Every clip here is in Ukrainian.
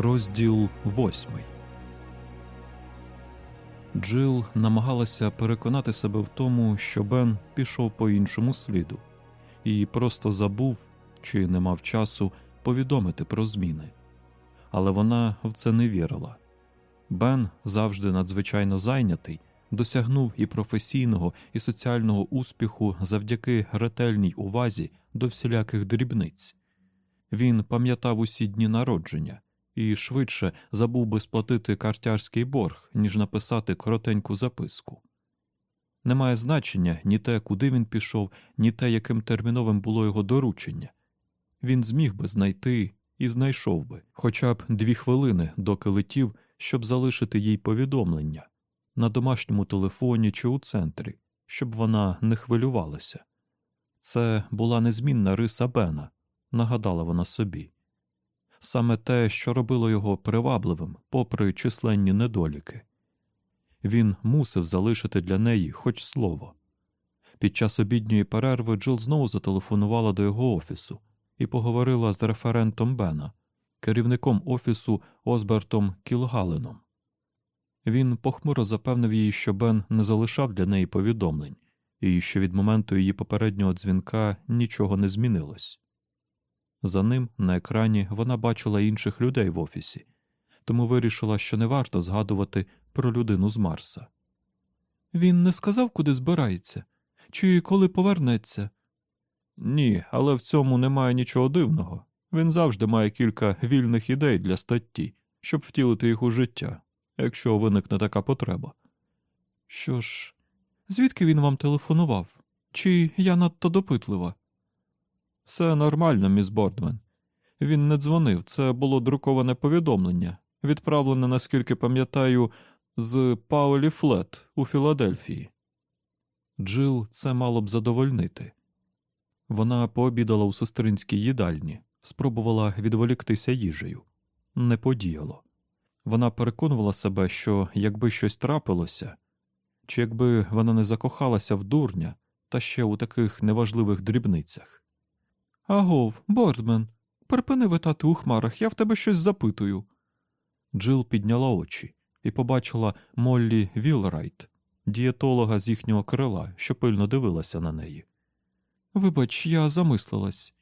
Розділ восьмий. Джил намагалася переконати себе в тому, що Бен пішов по іншому сліду, і просто забув чи не мав часу повідомити про зміни. Але вона в це не вірила. Бен, завжди надзвичайно зайнятий, досягнув і професійного, і соціального успіху завдяки ретельній увазі до всіляких дрібниць. Він пам'ятав усі дні народження і швидше забув би сплатити картярський борг, ніж написати коротеньку записку. Немає значення ні те, куди він пішов, ні те, яким терміновим було його доручення. Він зміг би знайти і знайшов би хоча б дві хвилини, доки летів, щоб залишити їй повідомлення на домашньому телефоні чи у центрі, щоб вона не хвилювалася. Це була незмінна риса Бена, нагадала вона собі саме те, що робило його привабливим, попри численні недоліки. Він мусив залишити для неї хоч слово. Під час обідньої перерви Джил знову зателефонувала до його офісу і поговорила з референтом Бена, керівником офісу Осбертом Кілгаленом. Він похмуро запевнив їй, що Бен не залишав для неї повідомлень, і що від моменту її попереднього дзвінка нічого не змінилось. За ним на екрані вона бачила інших людей в офісі, тому вирішила, що не варто згадувати про людину з Марса. Він не сказав, куди збирається, чи коли повернеться. Ні, але в цьому немає нічого дивного. Він завжди має кілька вільних ідей для статті, щоб втілити їх у життя, якщо виникне така потреба. Що ж, звідки він вам телефонував? Чи я надто допитлива? Все нормально, міс Бордмен. Він не дзвонив, це було друковане повідомлення, відправлене, наскільки пам'ятаю, з Паулі Флет у Філадельфії. Джил це мало б задовольнити. Вона пообідала у сестринській їдальні, спробувала відволіктися їжею. Не подіяло. Вона переконувала себе, що якби щось трапилося, чи якби вона не закохалася в дурня та ще у таких неважливих дрібницях. Агов, Бордмен, припини витати у хмарах, я в тебе щось запитую. Джил підняла очі і побачила Моллі Вілрайт, дієтолога з їхнього крила, що пильно дивилася на неї. Вибач, я замислилась.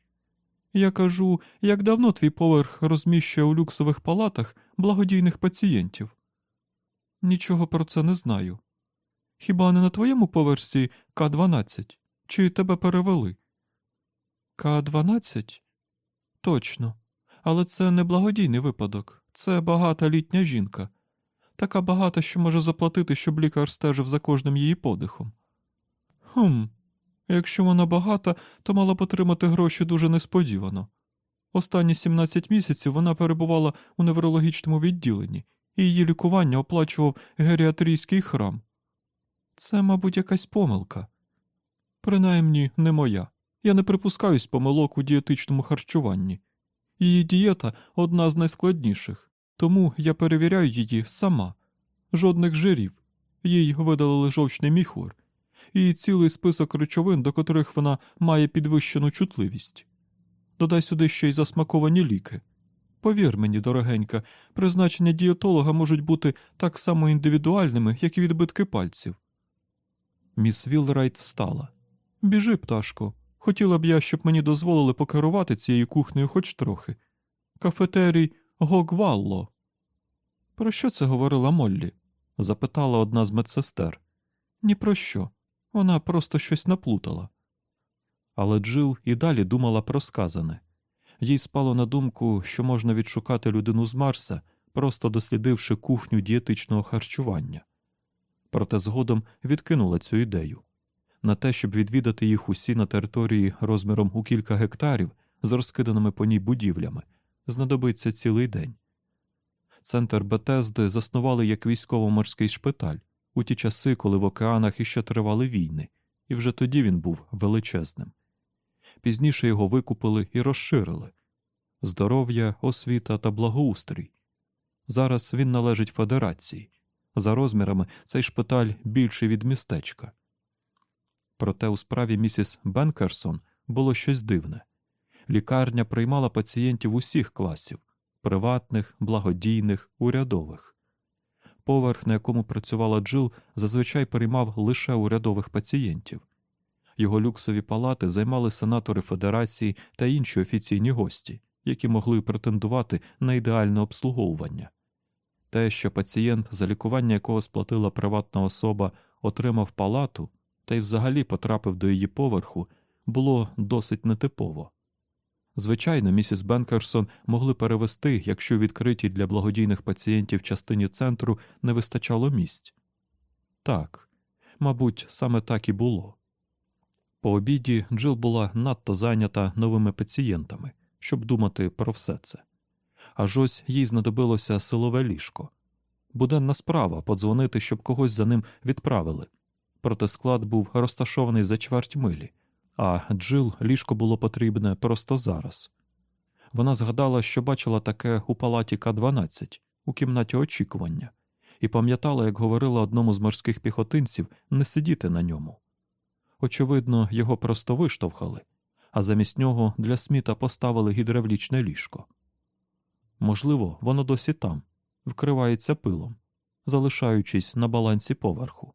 Я кажу, як давно твій поверх розміщує у люксових палатах благодійних пацієнтів? Нічого про це не знаю. Хіба не на твоєму поверсі К-12? Чи тебе перевели? К-12? Точно. Але це не благодійний випадок, це багата літня жінка. Така багата, що може заплатити, щоб лікар стежив за кожним її подихом. Хм, якщо вона багата, то мала б отримати гроші дуже несподівано. Останні 17 місяців вона перебувала у неврологічному відділенні, і її лікування оплачував геріатрійський храм. Це, мабуть, якась помилка. Принаймні, не моя. Я не припускаюсь помилок у дієтичному харчуванні. Її дієта одна з найскладніших, тому я перевіряю її сама. Жодних жирів, їй видалили жовчний міхур, і цілий список речовин, до котрих вона має підвищену чутливість. Додай сюди ще й засмаковані ліки. Повір мені, дорогенька, призначення дієтолога можуть бути так само індивідуальними, як і відбитки пальців. Міс Вілрайт встала. Біжи, пташко. Хотіла б я, щоб мені дозволили покерувати цією кухнею хоч трохи. Кафетерій Гогвалло. Про що це говорила Моллі? запитала одна з медсестер. Ні про що. Вона просто щось наплутала. Але Джил і далі думала про сказане. Їй спало на думку, що можна відшукати людину з Марса, просто дослідивши кухню дієтичного харчування. Проте згодом відкинула цю ідею. На те, щоб відвідати їх усі на території розміром у кілька гектарів з розкиданими по ній будівлями, знадобиться цілий день. Центр Бетезди заснували як військово-морський шпиталь у ті часи, коли в океанах іще тривали війни, і вже тоді він був величезним. Пізніше його викупили і розширили здоров'я, освіта та благоустрій. Зараз він належить федерації. За розмірами цей шпиталь більший від містечка. Проте у справі місіс Бенкерсон було щось дивне. Лікарня приймала пацієнтів усіх класів приватних, благодійних, урядових. Поверх, на якому працювала Джил, зазвичай приймав лише урядових пацієнтів. Його люксові палати займали сенатори Федерації та інші офіційні гості, які могли претендувати на ідеальне обслуговування. Те, що пацієнт, за лікування якого сплатила приватна особа, отримав палату та й взагалі потрапив до її поверху, було досить нетипово. Звичайно, місіс Бенкерсон могли перевести, якщо відкритій для благодійних пацієнтів частині центру не вистачало місць. Так, мабуть, саме так і було. По обіді Джил була надто зайнята новими пацієнтами, щоб думати про все це. Аж ось їй знадобилося силове ліжко. Буденна справа подзвонити, щоб когось за ним відправили. Проте склад був розташований за чверть милі, а Джил ліжко було потрібне просто зараз. Вона згадала, що бачила таке у палаті К-12 у кімнаті очікування, і пам'ятала, як говорила одному з морських піхотинців не сидіти на ньому. Очевидно, його просто виштовхали, а замість нього для сміта поставили гідравлічне ліжко. Можливо, воно досі там, вкривається пилом, залишаючись на балансі поверху.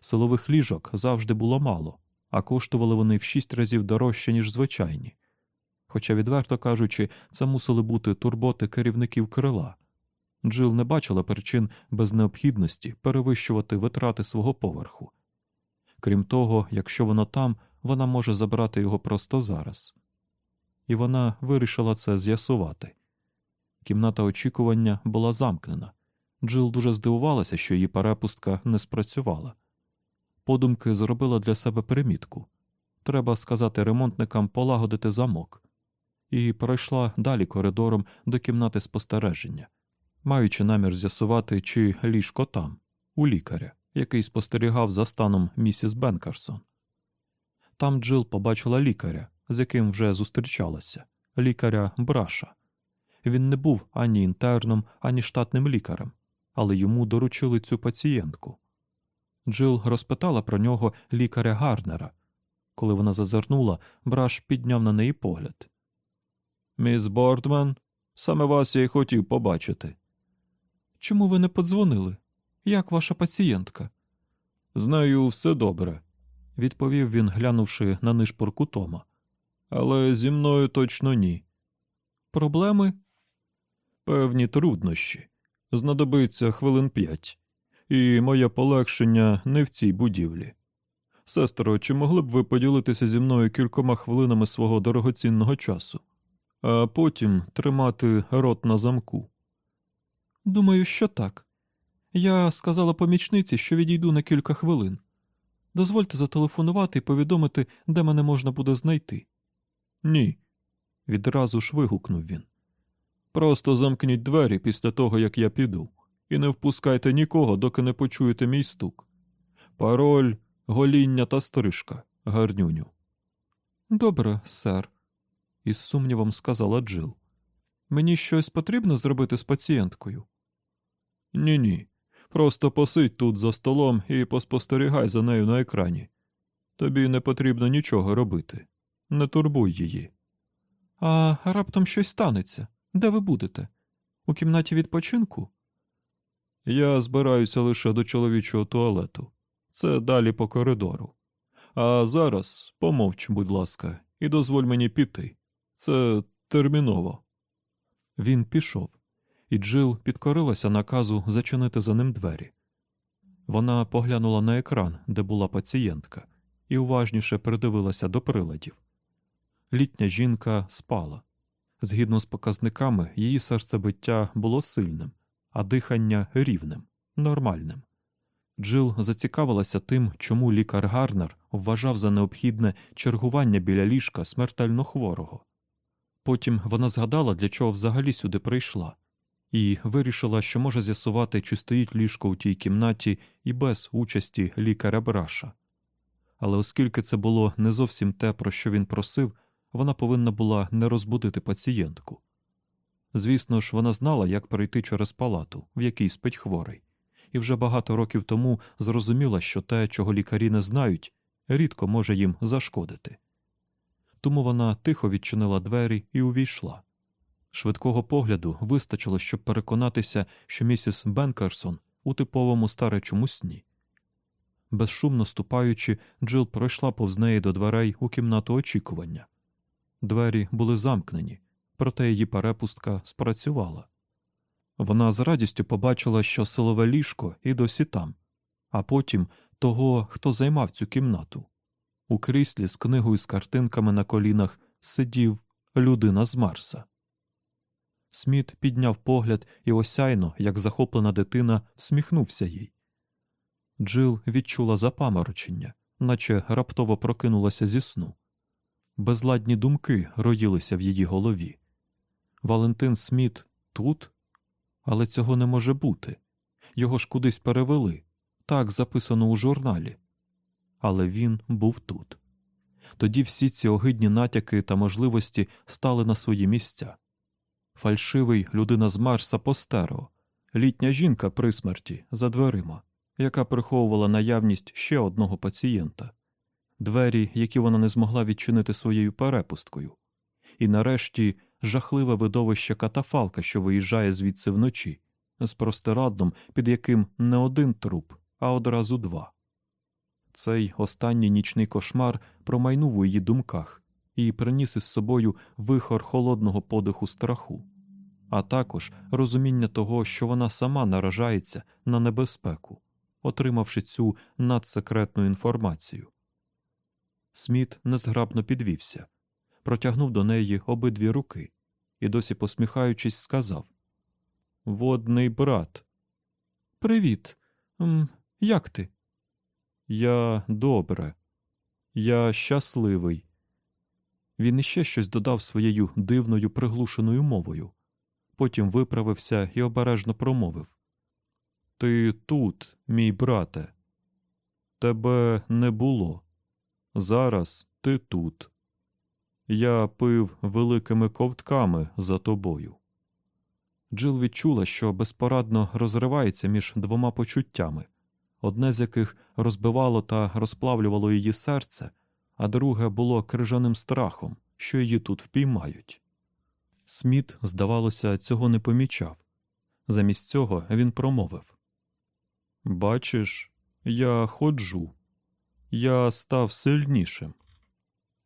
Силових ліжок завжди було мало, а коштували вони в шість разів дорожче, ніж звичайні. Хоча, відверто кажучи, це мусили бути турботи керівників крила. Джил не бачила причин без необхідності перевищувати витрати свого поверху. Крім того, якщо воно там, вона може забрати його просто зараз. І вона вирішила це з'ясувати. Кімната очікування була замкнена. Джил дуже здивувалася, що її перепустка не спрацювала. Подумки зробила для себе примітку треба сказати ремонтникам полагодити замок, і пройшла далі коридором до кімнати спостереження, маючи намір з'ясувати, чи ліжко там, у лікаря, який спостерігав за станом місіс Бенкерсон. Там Джил побачила лікаря, з яким вже зустрічалася, лікаря Браша. Він не був ані інтерном, ані штатним лікарем, але йому доручили цю пацієнтку. Джил розпитала про нього лікаря Гарнера. Коли вона зазирнула, браш підняв на неї погляд. Міс Бордман, саме вас я й хотів побачити. Чому ви не подзвонили? Як ваша пацієнтка? З нею все добре, відповів він, глянувши на нишпорку Тома. Але зі мною точно ні. Проблеми? Певні труднощі. Знадобиться хвилин п'ять і моє полегшення не в цій будівлі. Сестро, чи могли б ви поділитися зі мною кількома хвилинами свого дорогоцінного часу, а потім тримати рот на замку? Думаю, що так. Я сказала помічниці, що відійду на кілька хвилин. Дозвольте зателефонувати і повідомити, де мене можна буде знайти. Ні, відразу ж вигукнув він. Просто замкніть двері після того, як я піду і не впускайте нікого, доки не почуєте мій стук. Пароль, гоління та стрижка, гарнюню. Добре, сер, із сумнівом сказала Джил. Мені щось потрібно зробити з пацієнткою? Ні, ні. Просто посидь тут за столом і поспостерігай за нею на екрані. Тобі не потрібно нічого робити. Не турбуй її. А раптом щось станеться. Де ви будете? У кімнаті відпочинку? Я збираюся лише до чоловічого туалету. Це далі по коридору. А зараз помовч, будь ласка, і дозволь мені піти. Це терміново. Він пішов, і Джил підкорилася наказу зачинити за ним двері. Вона поглянула на екран, де була пацієнтка, і уважніше придивилася до приладів. Літня жінка спала. Згідно з показниками, її серцебиття було сильним, а дихання рівним, нормальним. Джил зацікавилася тим, чому лікар Гарнер вважав за необхідне чергування біля ліжка смертельно хворого. Потім вона згадала, для чого взагалі сюди прийшла, і вирішила, що може з'ясувати, чи стоїть ліжко у тій кімнаті і без участі лікаря Браша. Але оскільки це було не зовсім те, про що він просив, вона повинна була не розбудити пацієнтку. Звісно ж, вона знала, як перейти через палату, в якій спить хворий, і вже багато років тому зрозуміла, що те, чого лікарі не знають, рідко може їм зашкодити. Тому вона тихо відчинила двері і увійшла. Швидкого погляду вистачило, щоб переконатися, що місіс Бенкерсон у типовому старечому сні. Безшумно ступаючи, Джил пройшла повз неї до дверей у кімнату очікування. Двері були замкнені, проте її перепустка спрацювала. Вона з радістю побачила, що силове ліжко і досі там, а потім того, хто займав цю кімнату. У кріслі з книгою з картинками на колінах сидів людина з Марса. Сміт підняв погляд і осяйно, як захоплена дитина, всміхнувся їй. Джил відчула запаморочення, наче раптово прокинулася зі сну. Безладні думки роїлися в її голові. Валентин Сміт тут? Але цього не може бути. Його ж кудись перевели. Так записано у журналі. Але він був тут. Тоді всі ці огидні натяки та можливості стали на свої місця. Фальшивий людина з Марса постеро, літня жінка при смерті за дверима, яка приховувала наявність ще одного пацієнта, двері, які вона не змогла відчинити своєю перепусткою, і нарешті жахливе видовище катафалка, що виїжджає звідси вночі, з простирадлом, під яким не один труп, а одразу два. Цей останній нічний кошмар промайнув у її думках і приніс із собою вихор холодного подиху страху, а також розуміння того, що вона сама наражається на небезпеку, отримавши цю надсекретну інформацію. Сміт незграбно підвівся, протягнув до неї обидві руки і, досі посміхаючись, сказав Водний брат. Привіт. М, Як ти? Я добре, я щасливий. Він іще щось додав своєю дивною приглушеною мовою. Потім виправився і обережно промовив Ти тут, мій брате. Тебе не було. Зараз ти тут. Я пив великими ковтками за тобою. Джил відчула, що безпорадно розривається між двома почуттями, одне з яких розбивало та розплавлювало її серце, а друге було крижаним страхом, що її тут впіймають. Сміт, здавалося, цього не помічав. Замість цього він промовив Бачиш, я ходжу, я став сильнішим.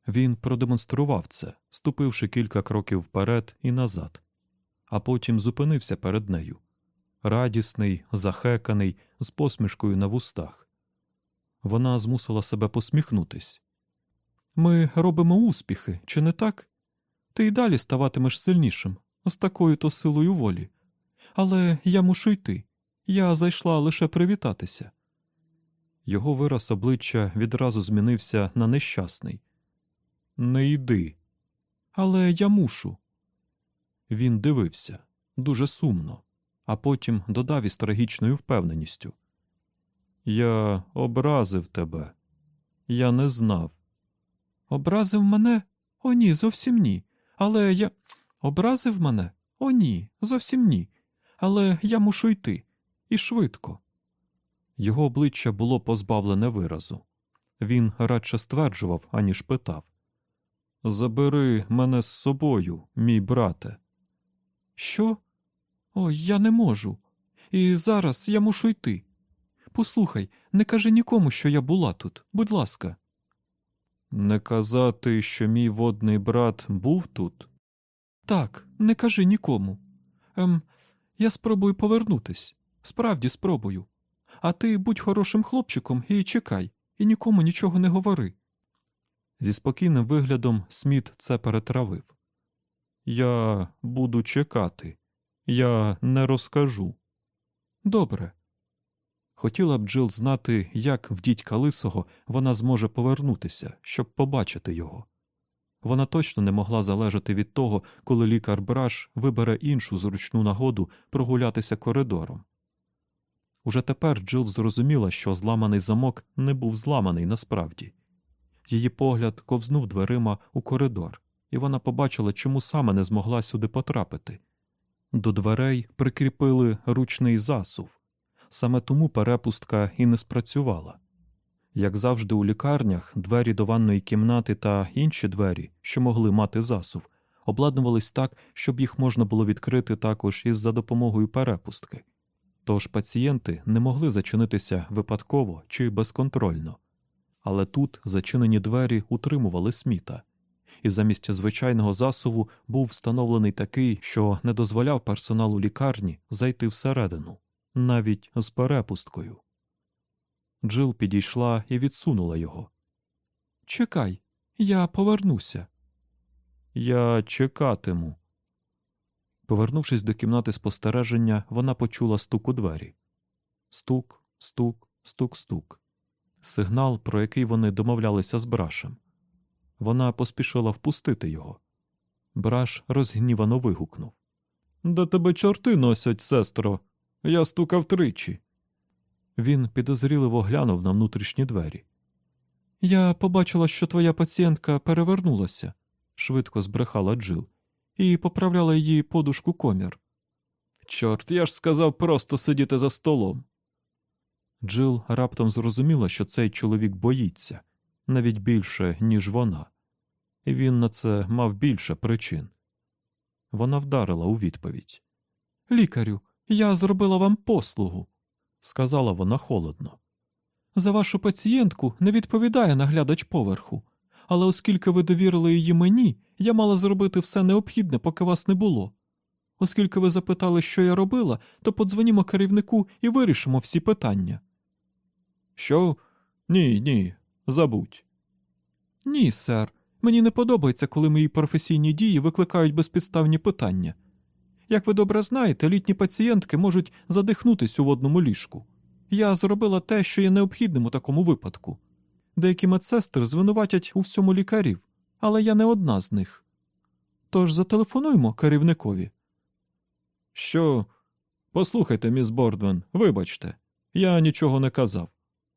Він продемонстрував це, ступивши кілька кроків вперед і назад, а потім зупинився перед нею радісний, захеканий, з посмішкою на вустах. Вона змусила себе посміхнутись. Ми робимо успіхи, чи не так? Ти й далі ставатимеш сильнішим, з такою то силою волі. Але я мушу йти. Я зайшла лише привітатися. Його вираз обличчя відразу змінився на нещасний. Не йди. Але я мушу. Він дивився дуже сумно, а потім додав із трагічною впевненістю. Я образив тебе. Я не знав. Образив мене? О, ні, зовсім ні. Але я. Образив мене? О, ні, зовсім ні. Але я мушу йти. І швидко. Його обличчя було позбавлене виразу. Він радше стверджував, аніж питав Забери мене з собою, мій брате. Що? Ой, я не можу. І зараз я мушу йти. Послухай, не кажи нікому, що я була тут, будь ласка. Не казати, що мій водний брат був тут? Так, не кажи нікому. Ем, я спробую повернутись. Справді спробую. А ти будь хорошим хлопчиком і чекай, і нікому нічого не говори. Зі спокійним виглядом Сміт це перетравив. Я буду чекати, я не розкажу. Добре. Хотіла б Джил знати, як в дідька лисого вона зможе повернутися, щоб побачити його. Вона точно не могла залежати від того, коли лікар Браш вибере іншу зручну нагоду прогулятися коридором. Уже тепер Джил зрозуміла, що зламаний замок не був зламаний насправді. Її погляд ковзнув дверима у коридор, і вона побачила, чому саме не змогла сюди потрапити. До дверей прикріпили ручний засув, саме тому перепустка і не спрацювала. Як завжди, у лікарнях двері до ванної кімнати та інші двері, що могли мати засув, обладнувались так, щоб їх можна було відкрити також із за допомогою перепустки. Тож пацієнти не могли зачинитися випадково чи безконтрольно. Але тут зачинені двері утримували сміта, і замість звичайного засуву був встановлений такий, що не дозволяв персоналу лікарні зайти всередину, навіть з перепусткою. Джил підійшла і відсунула його. Чекай, я повернуся. Я чекатиму. Повернувшись до кімнати спостереження, вона почула стук у двері. Стук, стук, стук, стук. Сигнал, про який вони домовлялися з брашем. Вона поспішила впустити його. Браш розгнівано вигукнув. Да тебе чорти носять, сестро. Я стукав тричі. Він підозріливо глянув на внутрішні двері. Я побачила, що твоя пацієнтка перевернулася, швидко збрехала Джил, і поправляла її подушку комір. Чорт, я ж сказав просто сидіти за столом. Джил раптом зрозуміла, що цей чоловік боїться навіть більше, ніж вона, і він на це мав більше причин. Вона вдарила у відповідь. Лікарю, я зробила вам послугу, сказала вона холодно. За вашу пацієнтку не відповідає наглядач поверху, але оскільки ви довірили її мені, я мала зробити все необхідне, поки вас не було. Оскільки ви запитали, що я робила, то подзвонімо керівнику і вирішимо всі питання. Що? Ні, ні, забудь. Ні, сер. Мені не подобається, коли мої професійні дії викликають безпідставні питання. Як ви добре знаєте, літні пацієнтки можуть задихнутись у водному ліжку. Я зробила те, що є необхідним у такому випадку. Деякі медсестри звинуватять у всьому лікарів, але я не одна з них. Тож зателефонуймо керівникові. Що? Послухайте, міс Бордмен, вибачте, я нічого не казав.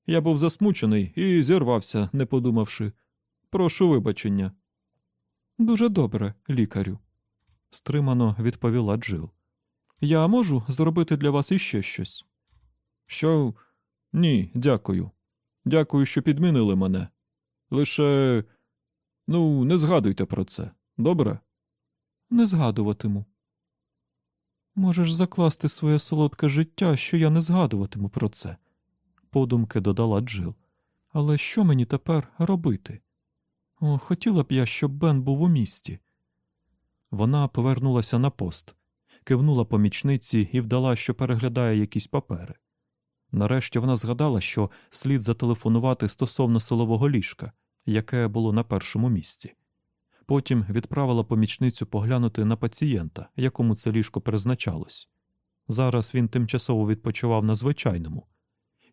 Я був засмучений і зірвався, не подумавши. Прошу вибачення. Дуже добре, лікарю, стримано відповіла Джил. Я можу зробити для вас іще щось. Що? Ні, дякую. Дякую, що підмінили мене. Лише. Ну, не згадуйте про це, добре? Не згадуватиму. Можеш закласти своє солодке життя, що я не згадуватиму про це, подумки додала Джил. Але що мені тепер робити? О, хотіла б я, щоб Бен був у місті. Вона повернулася на пост, кивнула помічниці і вдала, що переглядає якісь папери. Нарешті вона згадала, що слід зателефонувати стосовно силового ліжка, яке було на першому місці. Потім відправила помічницю поглянути на пацієнта, якому це ліжко призначалось. Зараз він тимчасово відпочивав на звичайному,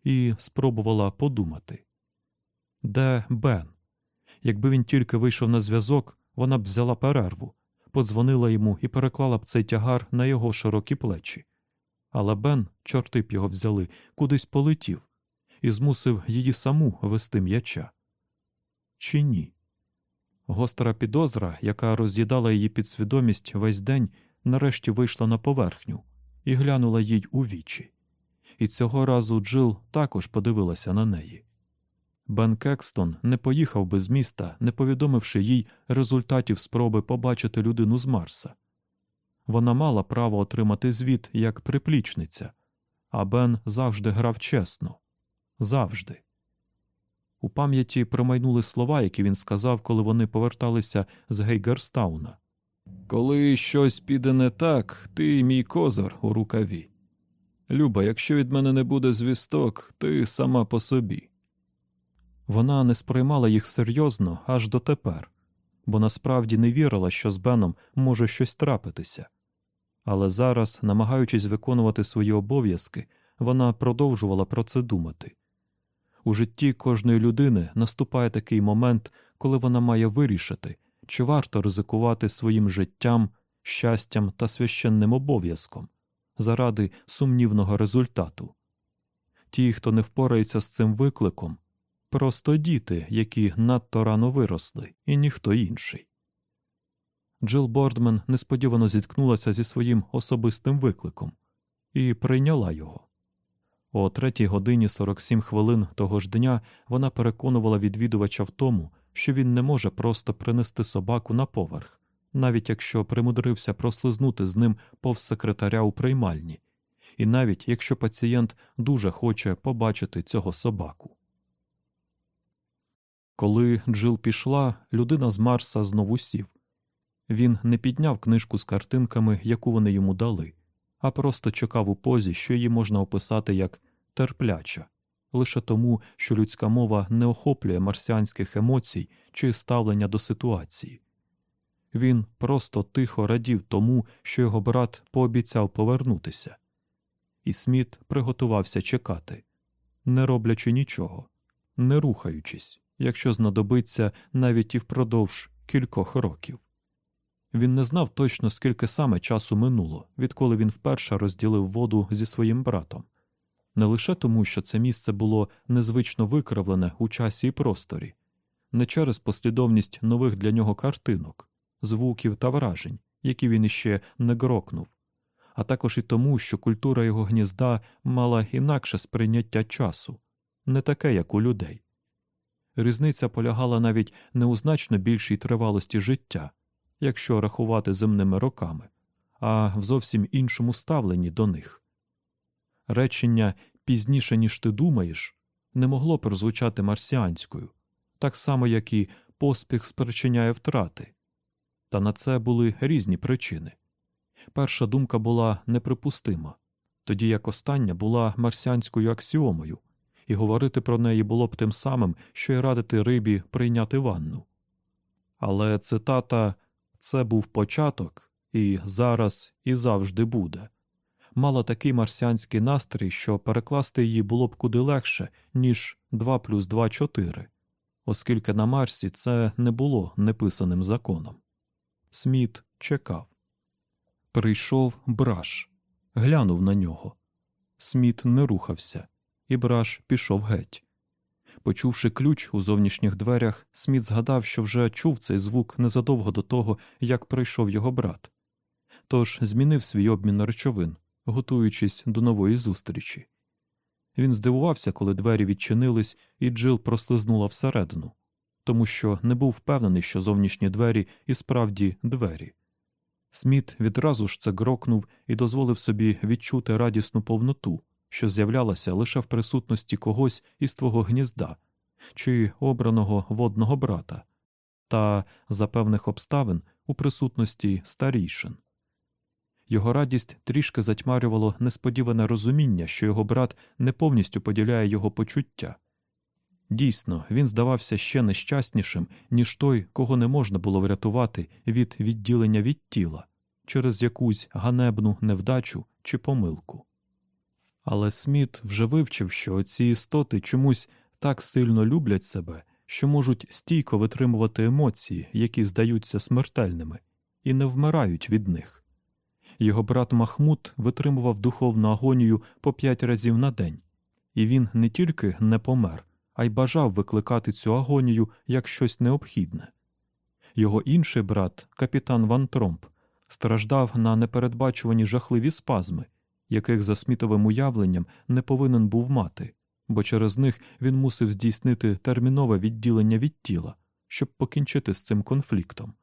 і спробувала подумати де Бен? Якби він тільки вийшов на зв'язок, вона б взяла перерву, подзвонила йому і переклала б цей тягар на його широкі плечі. Але Бен, чорти б його взяли, кудись полетів і змусив її саму вести м'яча. Чи ні? Гостра підозра, яка роз'їдала її підсвідомість весь день, нарешті вийшла на поверхню і глянула їй у вічі. І цього разу Джил також подивилася на неї. Бен Кекстон не поїхав би з міста, не повідомивши їй результатів спроби побачити людину з Марса. Вона мала право отримати звіт як приплічниця, а Бен завжди грав чесно. Завжди. У пам'яті промайнули слова, які він сказав, коли вони поверталися з Гейгерстауна. Коли щось піде не так, ти мій козар у рукаві. Люба, якщо від мене не буде звісток, ти сама по собі. Вона не сприймала їх серйозно аж дотепер, бо насправді не вірила, що з Беном може щось трапитися. Але зараз, намагаючись виконувати свої обов'язки, вона продовжувала про це думати. У житті кожної людини наступає такий момент, коли вона має вирішити, чи варто ризикувати своїм життям, щастям та священним обов'язком заради сумнівного результату. Ті, хто не впорається з цим викликом, просто діти, які надто рано виросли, і ніхто інший. Джил Бордмен несподівано зіткнулася зі своїм особистим викликом і прийняла його. О третій годині 47 хвилин того ж дня вона переконувала відвідувача в тому, що він не може просто принести собаку на поверх, навіть якщо примудрився прослизнути з ним повз секретаря у приймальні, і навіть якщо пацієнт дуже хоче побачити цього собаку. Коли Джил пішла, людина з Марса знову сів. Він не підняв книжку з картинками, яку вони йому дали, а просто чекав у позі, що її можна описати як терпляча, лише тому, що людська мова не охоплює марсіанських емоцій чи ставлення до ситуації. Він просто тихо радів тому, що його брат пообіцяв повернутися, і Сміт приготувався чекати, не роблячи нічого, не рухаючись, якщо знадобиться навіть і впродовж кількох років. Він не знав точно, скільки саме часу минуло, відколи він вперше розділив воду зі своїм братом, не лише тому, що це місце було незвично викривлене у часі і просторі, не через послідовність нових для нього картинок, звуків та вражень, які він іще не грокнув, а також і тому, що культура його гнізда мала інакше сприйняття часу, не таке, як у людей. Різниця полягала навіть не у значно більшій тривалості життя, якщо рахувати земними роками, а в зовсім іншому ставленні до них. Речення пізніше, ніж ти думаєш, не могло прозвучати марсіанською, так само, як і поспіх спричиняє втрати. Та на це були різні причини. Перша думка була неприпустима, тоді як остання була марсіанською аксіомою, і говорити про неї було б тим самим, що й радити рибі прийняти ванну. Але цитата це був початок, і зараз і завжди буде. Мала такий марсіанський настрій, що перекласти її було б куди легше, ніж 2 плюс 2 – 4, оскільки на Марсі це не було неписаним законом. Сміт чекав. Прийшов браш, глянув на нього. Сміт не рухався, і браш пішов геть. Почувши ключ у зовнішніх дверях, Сміт згадав, що вже чув цей звук незадовго до того, як прийшов його брат. Тож змінив свій обмін на речовин, готуючись до нової зустрічі. Він здивувався, коли двері відчинились, і Джил прослизнула всередину, тому що не був впевнений, що зовнішні двері і справді двері. Сміт відразу ж це грокнув і дозволив собі відчути радісну повноту, що з'являлася лише в присутності когось із твого гнізда чи обраного водного брата, та за певних обставин у присутності старійшин. Його радість трішки затьмарювало несподіване розуміння, що його брат не повністю поділяє його почуття. Дійсно, він здавався ще нещаснішим, ніж той, кого не можна було врятувати від відділення від тіла через якусь ганебну невдачу чи помилку. Але Сміт вже вивчив, що ці істоти чомусь так сильно люблять себе, що можуть стійко витримувати емоції, які здаються смертельними, і не вмирають від них. Його брат Махмуд витримував духовну агонію по п'ять разів на день, і він не тільки не помер, а й бажав викликати цю агонію як щось необхідне. Його інший брат, капітан Ван Тромп, страждав на непередбачувані жахливі спазми, яких за смітовим уявленням не повинен був мати, бо через них він мусив здійснити термінове відділення від тіла, щоб покінчити з цим конфліктом.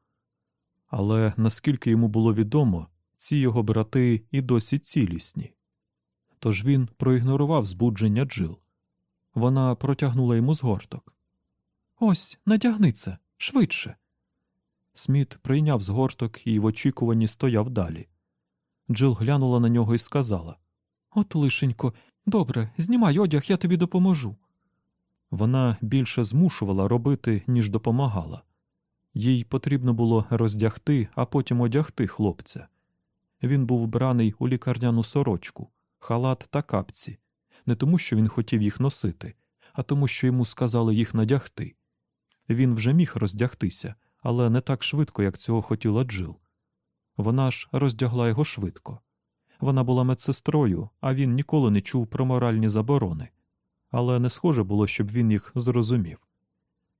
Але наскільки йому було відомо, ці його брати і досі цілісні. Тож він проігнорував збудження Джил. Вона протягнула йому згорток. Ось, надягни це, швидше. Сміт прийняв згорток і в очікуванні стояв далі. Джил глянула на нього і сказала От, лишенько, добре, знімай одяг, я тобі допоможу. Вона більше змушувала робити, ніж допомагала. Їй потрібно було роздягти, а потім одягти хлопця. Він був вбраний у лікарняну сорочку, халат та капці, не тому, що він хотів їх носити, а тому, що йому сказали їх надягти. Він вже міг роздягтися, але не так швидко, як цього хотіла Джил. Вона ж роздягла його швидко. Вона була медсестрою, а він ніколи не чув про моральні заборони, але не схоже було, щоб він їх зрозумів.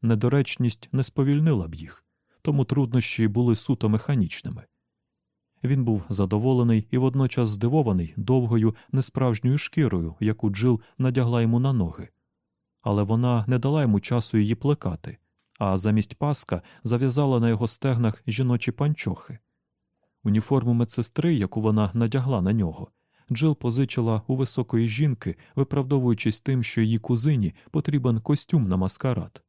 Недоречність не сповільнила б їх, тому труднощі були суто механічними. Він був задоволений і водночас здивований довгою несправжньою шкірою, яку Джил надягла йому на ноги. Але вона не дала йому часу її плекати, а замість паска зав'язала на його стегнах жіночі панчохи. Уніформу медсестри, яку вона надягла на нього, Джил позичила у високої жінки, виправдовуючись тим, що її кузині потрібен костюм на маскарад.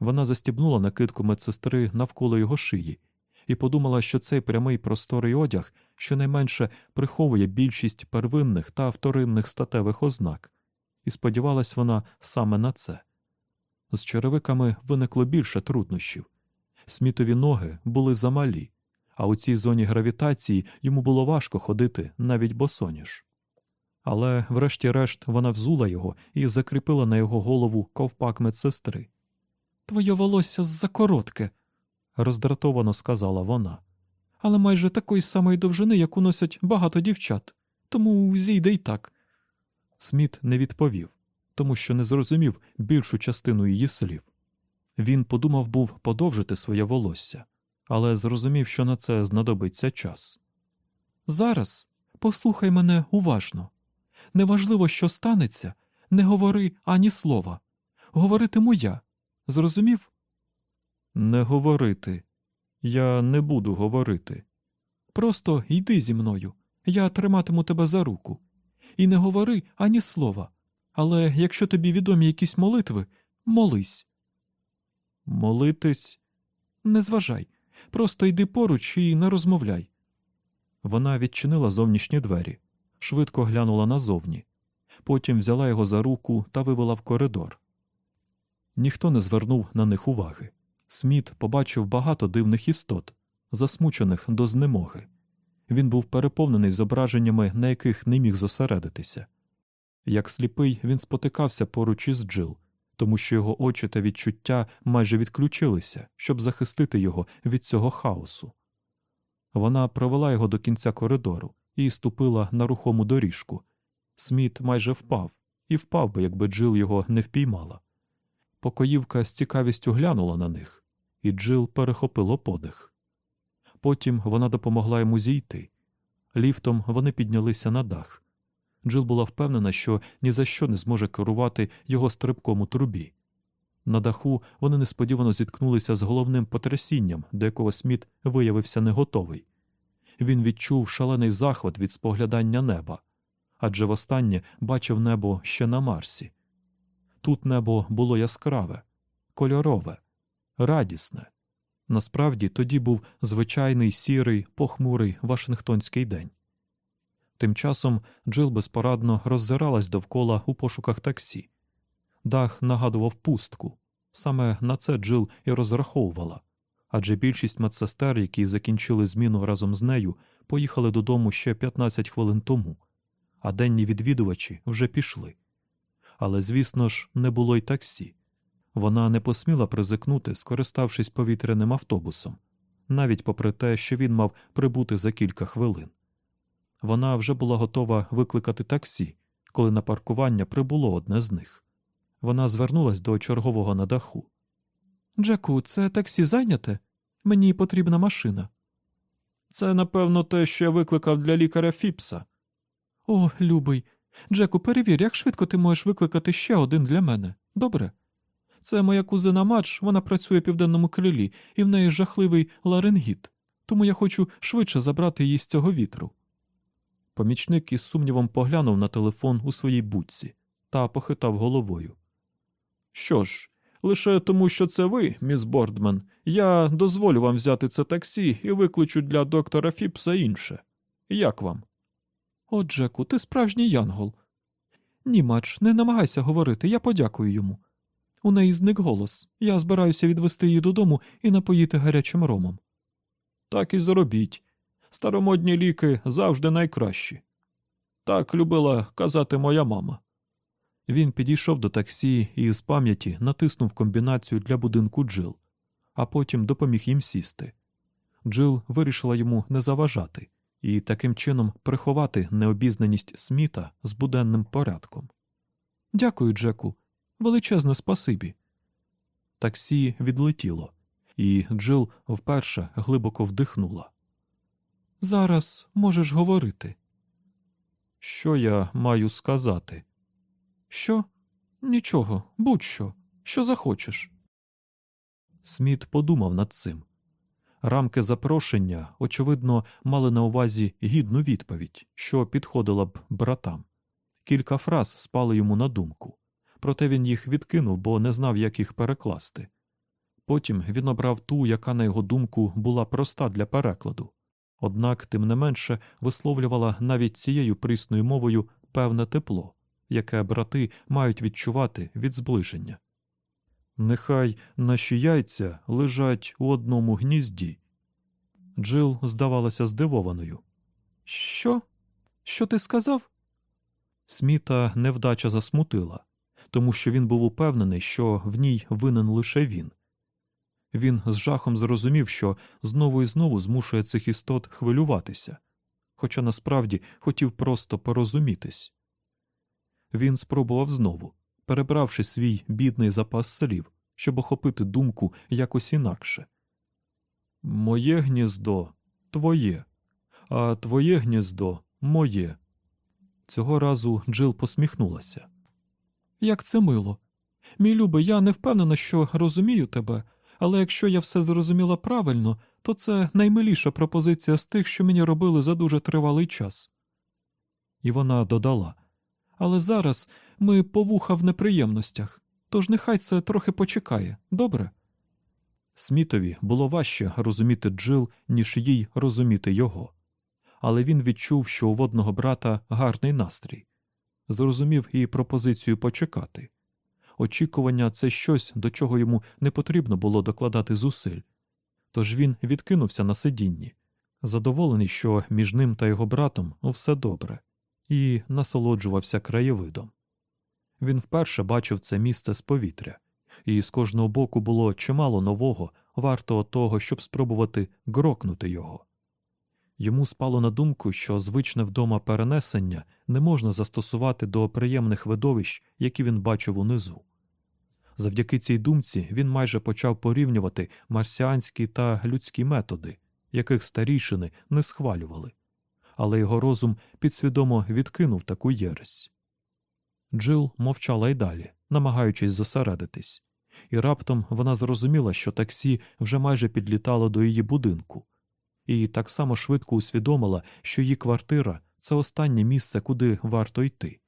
Вона застібнула накидку медсестри навколо його шиї і подумала, що цей прямий просторий одяг щонайменше приховує більшість первинних та вторинних статевих ознак, і сподівалась вона саме на це. З черевиками виникло більше труднощів. Смітові ноги були замалі, а у цій зоні гравітації йому було важко ходити навіть босоніж. Але, врешті-решт, вона взула його і закріпила на його голову ковпак медсестри. Твоє волосся закоротке, роздратовано сказала вона, але майже такої самої довжини, яку носять багато дівчат, тому зійде й так. Сміт не відповів, тому що не зрозумів більшу частину її слів. Він подумав був подовжити своє волосся, але зрозумів, що на це знадобиться час. Зараз послухай мене уважно. Неважливо, що станеться, не говори ані слова. Говоритиму я. Зрозумів? Не говорити. Я не буду говорити. Просто йди зі мною. Я триматиму тебе за руку. І не говори ані слова. Але якщо тобі відомі якісь молитви, молись. Молитись? Не зважай. Просто йди поруч і не розмовляй. Вона відчинила зовнішні двері, швидко глянула назовні, потім взяла його за руку та вивела в коридор. Ніхто не звернув на них уваги. Сміт побачив багато дивних істот, засмучених до знемоги. Він був переповнений зображеннями, на яких не міг зосередитися. Як сліпий, він спотикався поруч із Джил, тому що його очі та відчуття майже відключилися, щоб захистити його від цього хаосу. Вона провела його до кінця коридору і ступила на рухому доріжку. Сміт майже впав, і впав би, якби Джил його не впіймала. Покоївка з цікавістю глянула на них, і Джил перехопило подих. Потім вона допомогла йому зійти. Ліфтом вони піднялися на дах. Джил була впевнена, що ні за що не зможе керувати його стрибком у трубі. На даху вони несподівано зіткнулися з головним потрясінням, до якого Сміт виявився не готовий. Він відчув шалений захват від споглядання неба, адже востаннє бачив небо ще на Марсі. Тут небо було яскраве, кольорове, радісне. Насправді тоді був звичайний сірий, похмурий Вашингтонський день. Тим часом Джил безпорадно роззиралась довкола у пошуках таксі. Дах нагадував пустку. Саме на це Джил і розраховувала, адже більшість медсестер, які закінчили зміну разом з нею, поїхали додому ще 15 хвилин тому, а денні відвідувачі вже пішли. Але, звісно ж, не було й таксі. Вона не посміла призикнути, скориставшись повітряним автобусом, навіть попри те, що він мав прибути за кілька хвилин. Вона вже була готова викликати таксі, коли на паркування прибуло одне з них. Вона звернулась до чергового на даху. Джеку, це таксі зайняте? Мені потрібна машина. Це, напевно, те, що я викликав для лікаря Фіпса. О, любий. Джеку, перевір, як швидко ти можеш викликати ще один для мене. Добре? Це моя кузина Мадж, вона працює в південному крилі, і в неї жахливий ларингіт, тому я хочу швидше забрати її з цього вітру. Помічник із сумнівом поглянув на телефон у своїй будці та похитав головою. Що ж, лише тому, що це ви, міс Бордман, я дозволю вам взяти це таксі і викличу для доктора Фіпса інше. Як вам? О, Джеку, ти справжній янгол. Ні, Мадж, не намагайся говорити, я подякую йому. У неї зник голос. Я збираюся відвести її додому і напоїти гарячим ромом. Так і зробіть. Старомодні ліки завжди найкращі. Так любила казати моя мама. Він підійшов до таксі і з пам'яті натиснув комбінацію для будинку Джил, а потім допоміг їм сісти. Джил вирішила йому не заважати і таким чином приховати необізнаність Сміта з буденним порядком. Дякую, Джеку, величезне спасибі. Таксі відлетіло, і Джил вперше глибоко вдихнула. Зараз можеш говорити. Що я маю сказати? Що? Нічого, будь-що, що захочеш. Сміт подумав над цим. Рамки запрошення, очевидно, мали на увазі гідну відповідь, що підходила б братам. Кілька фраз спали йому на думку, проте він їх відкинув, бо не знав, як їх перекласти. Потім він обрав ту, яка, на його думку, була проста для перекладу, однак, тим не менше, висловлювала навіть цією прісною мовою певне тепло, яке брати мають відчувати від зближення. Нехай наші яйця лежать у одному гнізді. Джил здавалася здивованою. Що? Що ти сказав? Сміта невдача засмутила, тому що він був упевнений, що в ній винен лише він. Він з жахом зрозумів, що знову і знову змушує цих істот хвилюватися, хоча насправді хотів просто порозумітись. Він спробував знову, перебравши свій бідний запас слів, щоб охопити думку якось інакше. Моє гніздо твоє, а твоє гніздо моє. Цього разу Джил посміхнулася. Як це мило. Мій любий, я не впевнена, що розумію тебе, але якщо я все зрозуміла правильно, то це наймиліша пропозиція з тих, що мені робили за дуже тривалий час. І вона додала Але зараз ми повуха в неприємностях, тож нехай це трохи почекає, добре? Смітові було важче розуміти Джил, ніж їй розуміти його, але він відчув, що у водного брата гарний настрій, зрозумів і пропозицію почекати. Очікування це щось, до чого йому не потрібно було докладати зусиль, тож він відкинувся на сидінні, задоволений, що між ним та його братом все добре, і насолоджувався краєвидом. Він вперше бачив це місце з повітря, і з кожного боку було чимало нового, вартого того, щоб спробувати грокнути його. Йому спало на думку, що звичне вдома перенесення не можна застосувати до приємних видовищ, які він бачив унизу. Завдяки цій думці він майже почав порівнювати марсіанські та людські методи, яких старішини не схвалювали, але його розум підсвідомо відкинув таку єресь. Джил мовчала й далі, намагаючись зосередитись, і раптом вона зрозуміла, що таксі вже майже підлітало до її будинку, і так само швидко усвідомила, що її квартира це останнє місце, куди варто йти.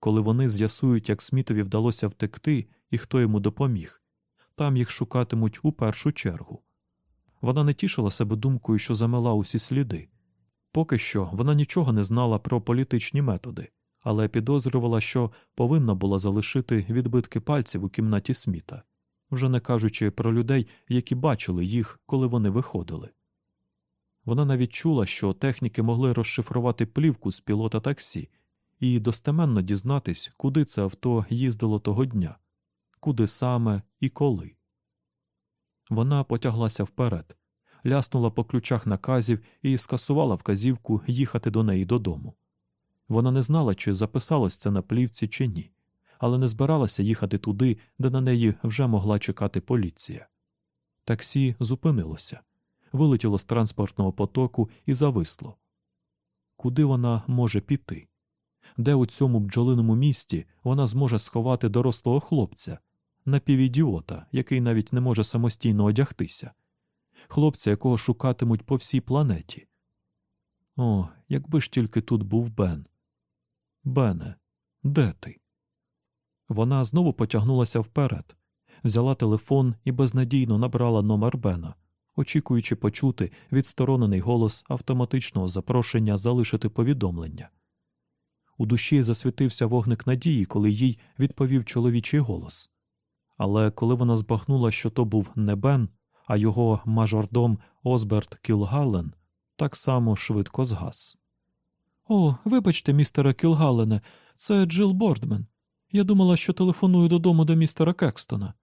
Коли вони з'ясують, як Смітові вдалося втекти і хто йому допоміг, там їх шукатимуть у першу чергу. Вона не тішила себе думкою, що замела усі сліди. Поки що вона нічого не знала про політичні методи, але підозрювала, що повинна була залишити відбитки пальців у кімнаті Сміта, вже не кажучи про людей, які бачили їх, коли вони виходили. Вона навіть чула, що техніки могли розшифрувати плівку з пілота таксі і достеменно дізнатись, куди це авто їздило того дня, куди саме і коли. Вона потяглася вперед, ляснула по ключах наказів і скасувала вказівку їхати до неї додому. Вона не знала, чи записалось це на плівці, чи ні, але не збиралася їхати туди, де на неї вже могла чекати поліція. Таксі зупинилося, вилетіло з транспортного потоку і зависло. Куди вона може піти? Де у цьому бджолиному місті вона зможе сховати дорослого хлопця, напівідіота, який навіть не може самостійно одягтися, хлопця, якого шукатимуть по всій планеті? О, якби ж тільки тут був Бен. Бене, де ти? Вона знову потягнулася вперед, взяла телефон і безнадійно набрала номер Бена, очікуючи почути відсторонений голос автоматичного запрошення залишити повідомлення. У душі засвітився вогник надії, коли їй відповів чоловічий голос. Але коли вона збагнула, що то був не Бен, а його мажордом Озберт Кілгален, так само швидко згас. О, вибачте, містере Кілгалене, це Джил Бордмен. Я думала, що телефоную додому до містера Кекстона.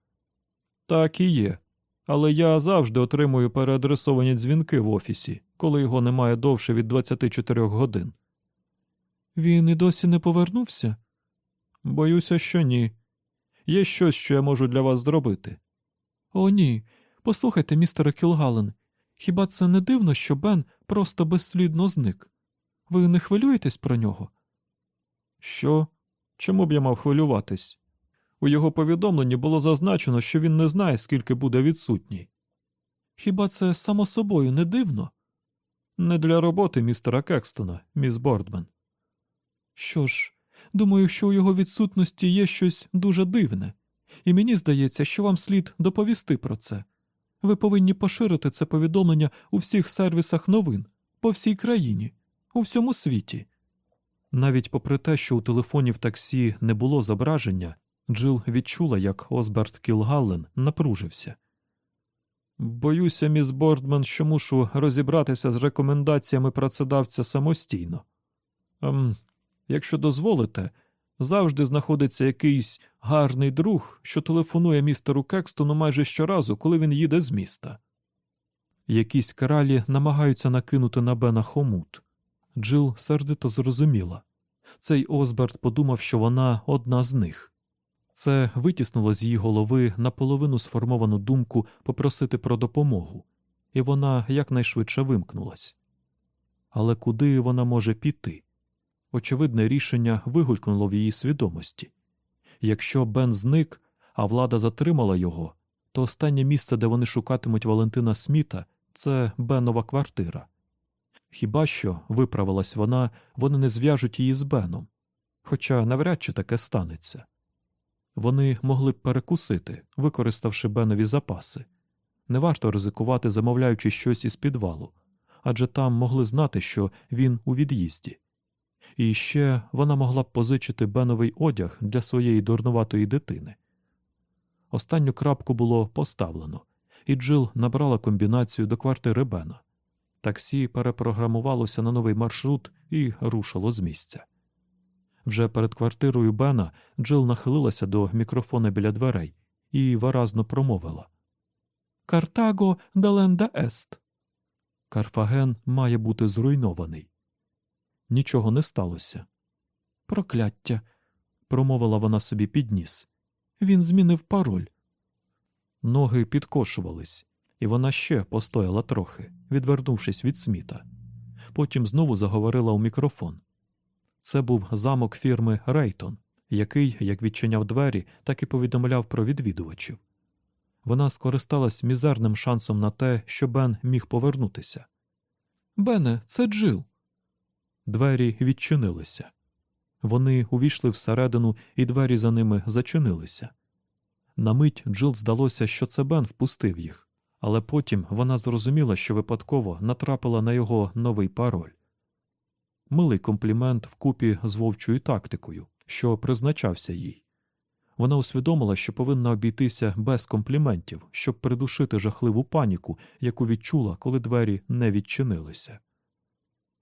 Так і є. Але я завжди отримую переадресовані дзвінки в офісі, коли його немає довше від 24 годин. Він і досі не повернувся? Боюся, що ні. Є щось, що я можу для вас зробити. О, ні. Послухайте, містере Кілгален, хіба це не дивно, що Бен просто безслідно зник? Ви не хвилюєтесь про нього? Що? Чому б я мав хвилюватись? У його повідомленні було зазначено, що він не знає, скільки буде відсутній. Хіба це само собою не дивно? Не для роботи містера Кекстона, міс Бордмен. Що ж, думаю, що у його відсутності є щось дуже дивне, і мені здається, що вам слід доповісти про це. Ви повинні поширити це повідомлення у всіх сервісах новин, по всій країні, у всьому світі. Навіть попри те, що у телефоні в таксі не було зображення, Джил відчула, як Осберт Кілгаллен напружився. Боюся, міс Бордман, що мушу розібратися з рекомендаціями працедавця самостійно. Ем, якщо дозволите, завжди знаходиться якийсь гарний друг, що телефонує містеру Кекстону майже щоразу, коли він їде з міста. Якісь каралі намагаються накинути на Бена хомут. Джил сердито зрозуміла. Цей Осберт подумав, що вона одна з них. Це витіснуло з її голови наполовину сформовану думку попросити про допомогу, і вона якнайшвидше вимкнулась. Але куди вона може піти? Очевидне рішення вигулькнуло в її свідомості. Якщо Бен зник, а влада затримала його, то останнє місце, де вони шукатимуть Валентина Сміта, це Бенова квартира. Хіба що, виправилась вона, вони не зв'яжуть її з Беном, хоча навряд чи таке станеться. Вони могли б перекусити, використавши Бенові запаси. Не варто ризикувати, замовляючи щось із підвалу, адже там могли знати, що він у від'їзді. І ще вона могла б позичити Беновий одяг для своєї дурнуватої дитини. Останню крапку було поставлено, і Джил набрала комбінацію до квартири Бена. Таксі перепрограмувалося на новий маршрут і рушило з місця. Вже перед квартирою Бена Джил нахилилася до мікрофона біля дверей і виразно промовила Картаго даленда ест. Карфаген має бути зруйнований. Нічого не сталося. Прокляття, промовила вона собі під ніс. Він змінив пароль. Ноги підкошувались, і вона ще постояла трохи, відвернувшись від сміта. Потім знову заговорила у мікрофон. Це був замок фірми Рейтон, який, як відчиняв двері, так і повідомляв про відвідувачів. Вона скористалась мізерним шансом на те, що Бен міг повернутися. Бене, це Джил. Двері відчинилися. Вони увійшли всередину, і двері за ними зачинилися. На мить Джил здалося, що це Бен впустив їх, але потім вона зрозуміла, що випадково натрапила на його новий пароль. Милий комплімент вкупі з вовчою тактикою, що призначався їй. Вона усвідомила, що повинна обійтися без компліментів, щоб придушити жахливу паніку, яку відчула, коли двері не відчинилися.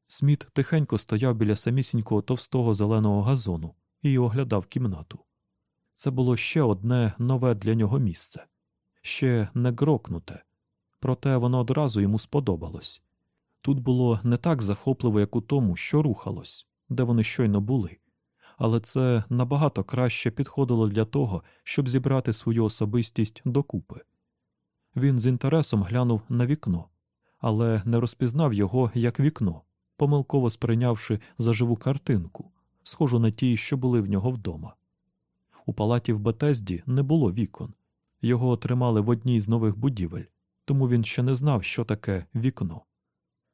Сміт тихенько стояв біля самісінького товстого зеленого газону і оглядав кімнату. Це було ще одне нове для нього місце, ще не грокнуте, проте воно одразу йому сподобалось. Тут було не так захопливо, як у тому, що рухалось, де вони щойно були, але це набагато краще підходило для того, щоб зібрати свою особистість докупи. Він з інтересом глянув на вікно, але не розпізнав його як вікно, помилково сприйнявши за живу картинку, схожу на ті, що були в нього вдома. У палаті в Бетезді не було вікон, його отримали в одній з нових будівель, тому він ще не знав, що таке вікно.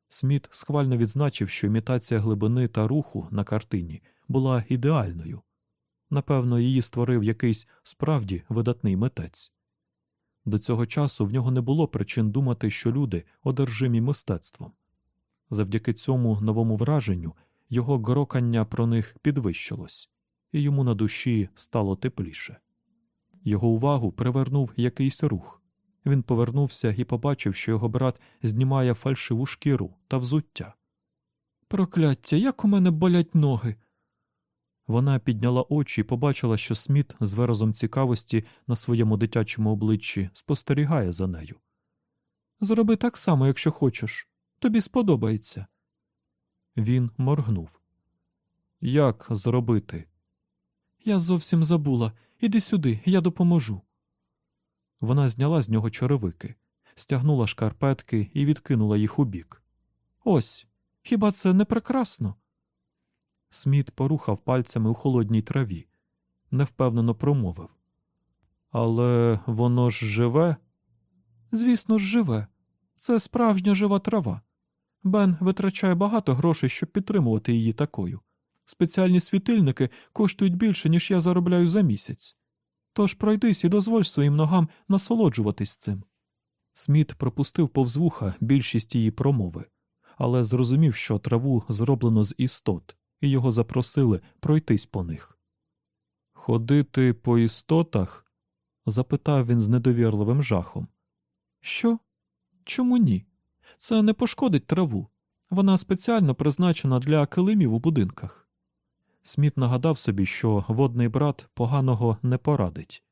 Сміт схвально відзначив, що імітація глибини та руху на картині була ідеальною. Напевно, її створив якийсь справді видатний митець. До цього часу в нього не було причин думати, що люди одержимі мистецтвом. Завдяки цьому новому враженню його грокання про них підвищилось, і йому на душі стало тепліше. Його увагу привернув якийсь рух. Він повернувся і побачив, що його брат знімає фальшиву шкіру та взуття. Прокляття, як у мене болять ноги. Вона підняла очі і побачила, що Сміт з виразом цікавості на своєму дитячому обличчі спостерігає за нею. Зроби так само, якщо хочеш. Тобі сподобається. Він моргнув. Як зробити? Я зовсім забула. Іди сюди, я допоможу. Вона зняла з нього чоровики, стягнула шкарпетки і відкинула їх у бік. Ось, хіба це не прекрасно? Сміт порухав пальцями у холодній траві, невпевнено промовив. Але воно ж живе? Звісно ж, живе. Це справжня жива трава. Бен витрачає багато грошей, щоб підтримувати її такою. Спеціальні світильники коштують більше, ніж я заробляю за місяць. Тож пройдись і дозволь своїм ногам насолоджуватись цим. Сміт пропустив повз вуха більшість її промови, але зрозумів, що траву зроблено з істот, і його запросили пройтись по них. Ходити по істотах? запитав він з недовірливим жахом. Що? Чому ні? Це не пошкодить траву. Вона спеціально призначена для килимів у будинках. Сміт нагадав собі, що водний брат поганого не порадить.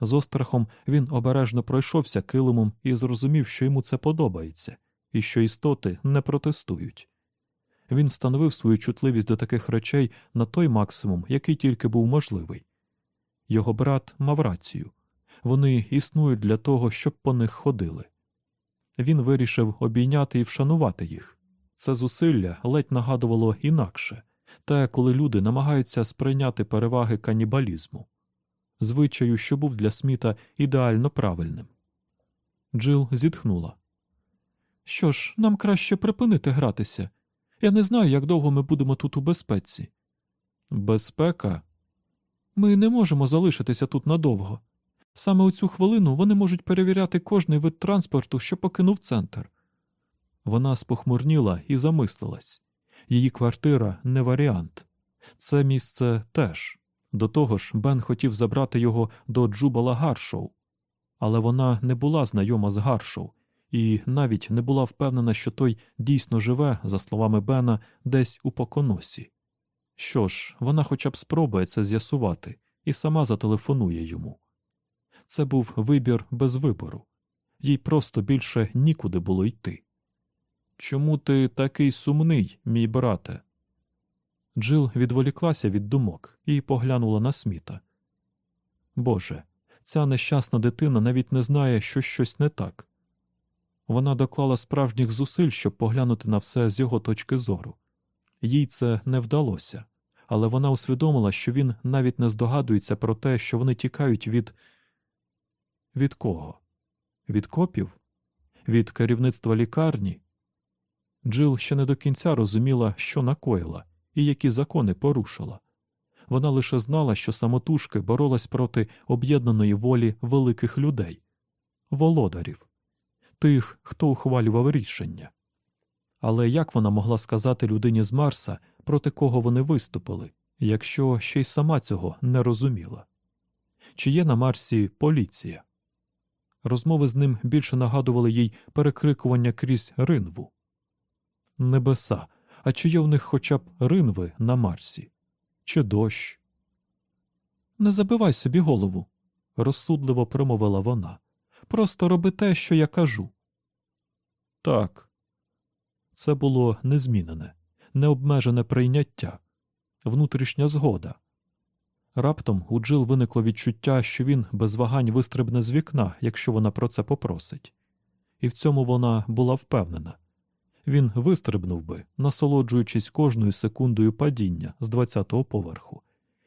З острахом він обережно пройшовся килимом і зрозумів, що йому це подобається, і що істоти не протестують. Він встановив свою чутливість до таких речей на той максимум, який тільки був можливий. Його брат мав рацію вони існують для того, щоб по них ходили. Він вирішив обійняти і вшанувати їх. Це зусилля ледь нагадувало інакше те, коли люди намагаються сприйняти переваги канібалізму, звичаю, що був для Сміта ідеально правильним. Джил зітхнула. Що ж, нам краще припинити гратися. Я не знаю, як довго ми будемо тут у безпеці. Безпека? Ми не можемо залишитися тут надовго. Саме у цю хвилину вони можуть перевіряти кожний вид транспорту, що покинув центр. Вона спохмурніла і замислилась її квартира не варіант, це місце теж. До того ж, Бен хотів забрати його до Джубала Гаршоу, але вона не була знайома з Гаршоу і навіть не була впевнена, що той дійсно живе, за словами Бена, десь у поконосі. Що ж, вона хоча б спробує це з'ясувати і сама зателефонує йому. Це був вибір без вибору, їй просто більше нікуди було йти. Чому ти такий сумний, мій брате? Джил відволіклася від думок і поглянула на сміта. Боже, ця нещасна дитина навіть не знає, що щось не так. Вона доклала справжніх зусиль, щоб поглянути на все з його точки зору. Їй це не вдалося, але вона усвідомила, що він навіть не здогадується про те, що вони тікають від. Від кого? Від копів? Від керівництва лікарні? Джил ще не до кінця розуміла, що накоїла і які закони порушила. Вона лише знала, що самотужки боролась проти об'єднаної волі великих людей, володарів, тих, хто ухвалював рішення. Але як вона могла сказати людині з Марса, проти кого вони виступили, якщо ще й сама цього не розуміла? Чи є на Марсі поліція? Розмови з ним більше нагадували їй перекрикування крізь ринву. Небеса, а чи є в них хоча б ринви на Марсі? Чи дощ? Не забивай собі голову, розсудливо промовила вона. Просто роби те, що я кажу. Так. Це було незмінене, необмежене прийняття, внутрішня згода. Раптом у Джил виникло відчуття, що він без вагань вистрибне з вікна, якщо вона про це попросить, і в цьому вона була впевнена він вистрибнув би, насолоджуючись кожною секундою падіння з 20-го поверху,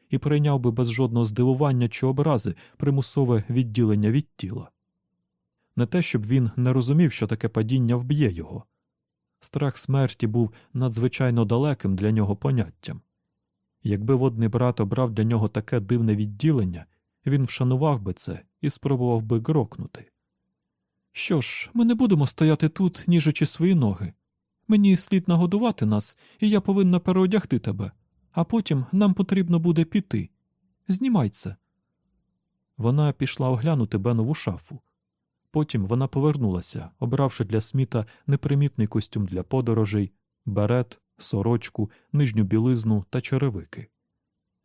і прийняв би без жодного здивування чи образи примусове відділення від тіла. Не те, щоб він не розумів, що таке падіння вб'є його. Страх смерті був надзвичайно далеким для нього поняттям. Якби водний брат обрав для нього таке дивне відділення, він вшанував би це і спробував би грокнути. Що ж, ми не будемо стояти тут, ніжачи свої ноги, Мені слід нагодувати нас, і я повинна переодягти тебе, а потім нам потрібно буде піти. Знімай це. Вона пішла оглянути Бенову шафу. Потім вона повернулася, обравши для сміта непримітний костюм для подорожей, берет, сорочку, нижню білизну та черевики.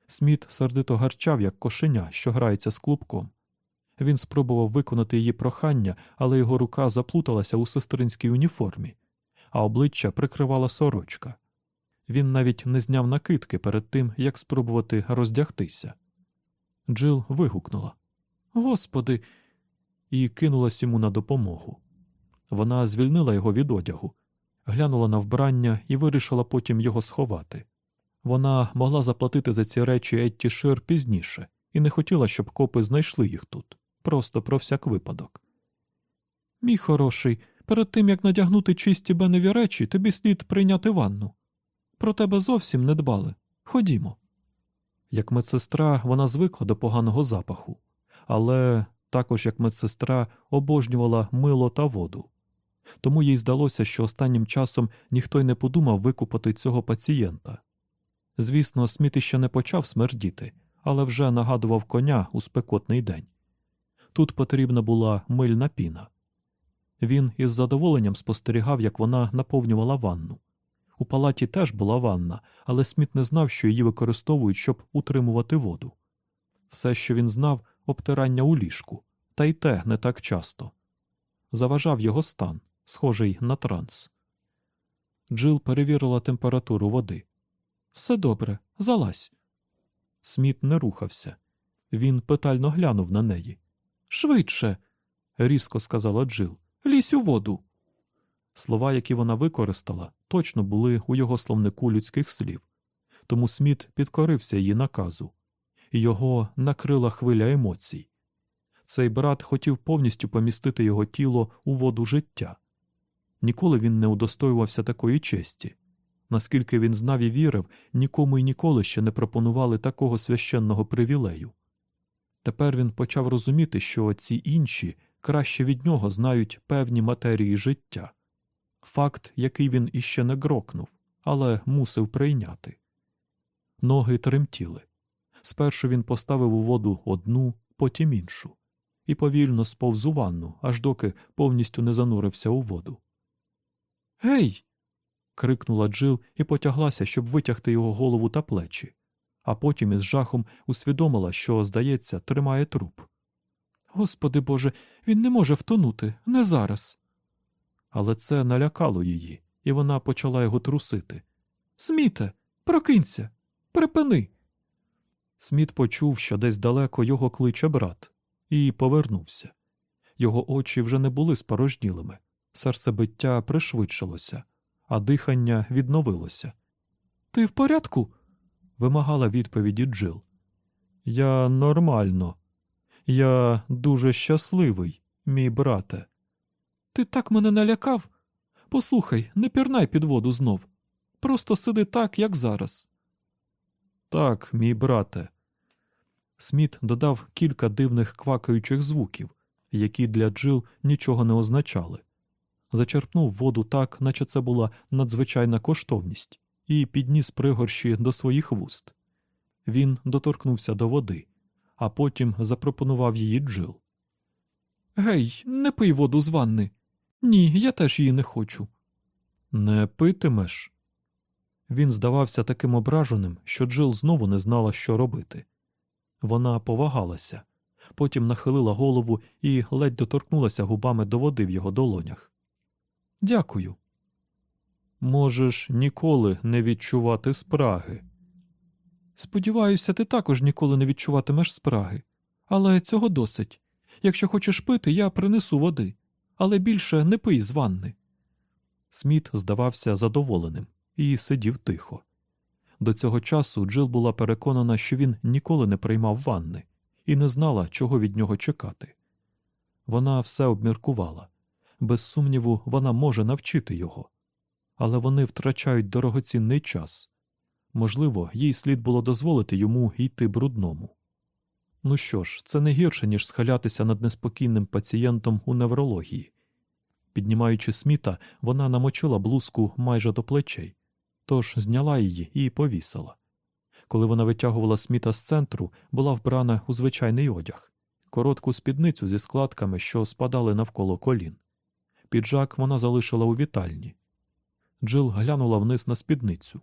Сміт сердито гарчав, як кошеня, що грається з клубком. Він спробував виконати її прохання, але його рука заплуталася у сестринській уніформі, а обличчя прикривала сорочка. Він навіть не зняв накидки перед тим, як спробувати роздягтися. Джил вигукнула Господи, і кинулась йому на допомогу. Вона звільнила його від одягу, глянула на вбрання і вирішила потім його сховати. Вона могла заплатити за ці речі Етті Шир пізніше і не хотіла, щоб копи знайшли їх тут, просто про всяк випадок. Мій хороший, перед тим як надягнути чисті беневі речі, тобі слід прийняти ванну. Про тебе зовсім не дбали. Ходімо. Як медсестра, вона звикла до поганого запаху, але також як медсестра обожнювала мило та воду. Тому їй здалося, що останнім часом ніхто й не подумав викупати цього пацієнта. Звісно, Сміт іще не почав смердіти, але вже нагадував коня у спекотний день. Тут потрібна була мильна піна. Він із задоволенням спостерігав, як вона наповнювала ванну. У палаті теж була ванна, але Сміт не знав, що її використовують, щоб утримувати воду. Все, що він знав, обтирання у ліжку, та й те не так часто. Заважав його стан, схожий на транс. Джил перевірила температуру води. Все добре, залазь. Сміт не рухався. Він питально глянув на неї. Швидше, різко сказала Джил. Лізь у воду. Слова, які вона використала, точно були у його словнику людських слів, тому Сміт підкорився її наказу, його накрила хвиля емоцій. Цей брат хотів повністю помістити його тіло у воду життя. Ніколи він не удостоювався такої честі. Наскільки він знав і вірив, нікому й ніколи ще не пропонували такого священного привілею. Тепер він почав розуміти, що ці інші краще від нього знають певні матерії життя факт, який він іще не грокнув, але мусив прийняти. Ноги тремтіли. Спершу він поставив у воду одну, потім іншу, і повільно сповз у ванну, аж доки повністю не занурився у воду. Гей. крикнула Джил і потяглася, щоб витягти його голову та плечі, а потім із жахом усвідомила, що, здається, тримає труп. Господи Боже, він не може втонути, не зараз але це налякало її, і вона почала його трусити. Сміте, прокинься, припини. Сміт почув, що десь далеко його кличе брат, і повернувся. Його очі вже не були спорожнілими, серцебиття пришвидшилося, а дихання відновилося. Ти в порядку? вимагала відповіді Джил. Я нормально, я дуже щасливий, мій брате. Ти так мене налякав. Послухай, не пірнай під воду знов. Просто сиди так, як зараз. Так, мій брате. Сміт додав кілька дивних квакаючих звуків, які для Джил нічого не означали. Зачерпнув воду так, наче це була надзвичайна коштовність, і підніс пригорші до своїх вуст. Він доторкнувся до води, а потім запропонував її Джил. Гей, не пий воду з ванни. Ні, я теж її не хочу. Не питимеш? Він здавався таким ображеним, що Джил знову не знала, що робити. Вона повагалася, потім нахилила голову і ледь доторкнулася губами до води в його долонях. Дякую. Можеш ніколи не відчувати спраги. Сподіваюся, ти також ніколи не відчуватимеш спраги, але цього досить. Якщо хочеш пити, я принесу води але більше не пий з ванни. Сміт здавався задоволеним і сидів тихо. До цього часу Джил була переконана, що він ніколи не приймав ванни і не знала, чого від нього чекати. Вона все обміркувала без сумніву, вона може навчити його, але вони втрачають дорогоцінний час. Можливо, їй слід було дозволити йому йти брудному. Ну що ж, це не гірше, ніж схилятися над неспокійним пацієнтом у неврології. Піднімаючи сміта, вона намочила блузку майже до плечей, тож зняла її і повісила. Коли вона витягувала сміта з центру, була вбрана у звичайний одяг, коротку спідницю зі складками, що спадали навколо колін. Піджак вона залишила у вітальні. Джил глянула вниз на спідницю.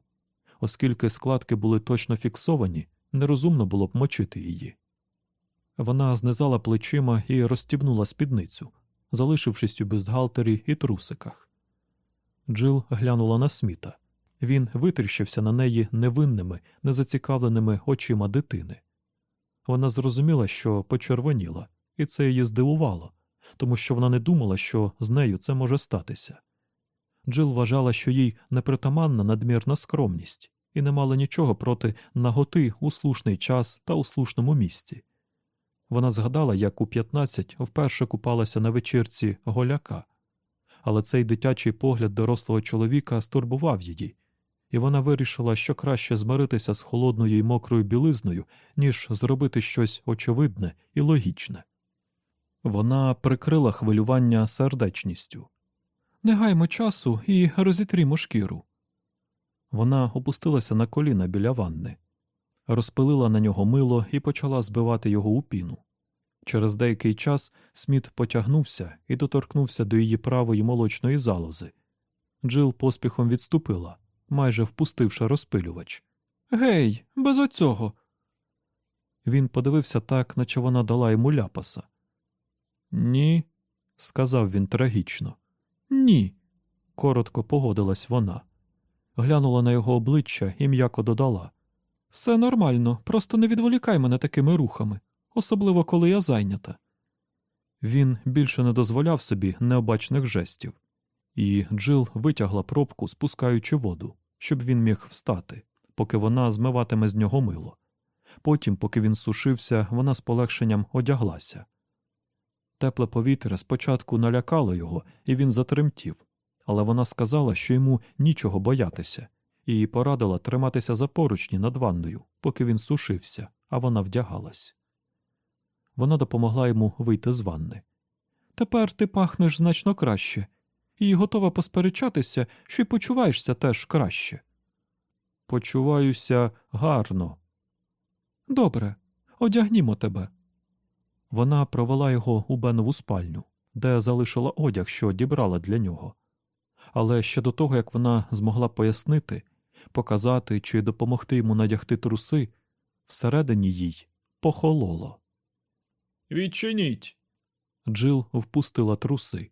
Оскільки складки були точно фіксовані, нерозумно було б мочити її. Вона знизала плечима і розстібнула спідницю, залишившись у бюстгальтері і трусиках. Джил глянула на сміта. Він витріщився на неї невинними, незацікавленими очима дитини. Вона зрозуміла, що почервоніла, і це її здивувало, тому що вона не думала, що з нею це може статися. Джил вважала, що їй непритаманна надмірна скромність, і не мала нічого проти наготи у слушний час та у слушному місці. Вона згадала, як у 15 вперше купалася на вечірці голяка, але цей дитячий погляд дорослого чоловіка стурбував її, і вона вирішила, що краще змиритися з холодною і мокрою білизною, ніж зробити щось очевидне і логічне. Вона прикрила хвилювання сердечністю. Не гаймо часу і розітрімо шкіру. Вона опустилася на коліна біля ванни, розпилила на нього мило і почала збивати його у піну. Через деякий час Сміт потягнувся і доторкнувся до її правої молочної залози. Джил поспіхом відступила, майже впустивши розпилювач. Гей, без оцього. Він подивився так, наче вона дала йому ляпаса. Ні, сказав він трагічно. Ні, коротко погодилась вона. Глянула на його обличчя і м'яко додала. Все нормально, просто не відволікай мене такими рухами, особливо коли я зайнята. Він більше не дозволяв собі необачних жестів, і Джил витягла пробку, спускаючи воду, щоб він міг встати, поки вона змиватиме з нього мило. Потім, поки він сушився, вона з полегшенням одяглася. Тепле повітря спочатку налякало його, і він затремтів, але вона сказала, що йому нічого боятися, і порадила триматися за поручні над ванною, поки він сушився, а вона вдягалась. Вона допомогла йому вийти з ванни. Тепер ти пахнеш значно краще, і готова посперечатися, що й почуваєшся теж краще. Почуваюся гарно. Добре, одягнімо тебе. Вона провела його у Бенову спальню, де залишила одяг, що дібрала для нього. Але ще до того, як вона змогла пояснити, показати чи допомогти йому надягти труси, всередині їй похололо. Відчиніть. Джил впустила труси.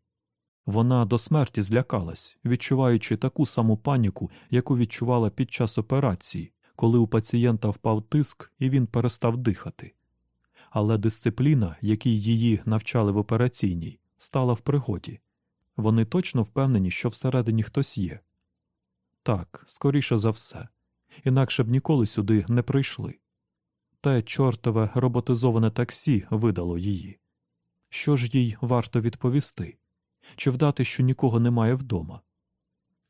Вона до смерті злякалась, відчуваючи таку саму паніку, яку відчувала під час операції, коли у пацієнта впав тиск і він перестав дихати. Але дисципліна, якій її навчали в операційній, стала в пригоді. Вони точно впевнені, що всередині хтось є. Так, скоріше за все, інакше б ніколи сюди не прийшли. Те чортове роботизоване таксі видало її. Що ж їй варто відповісти? Чи вдати, що нікого немає вдома?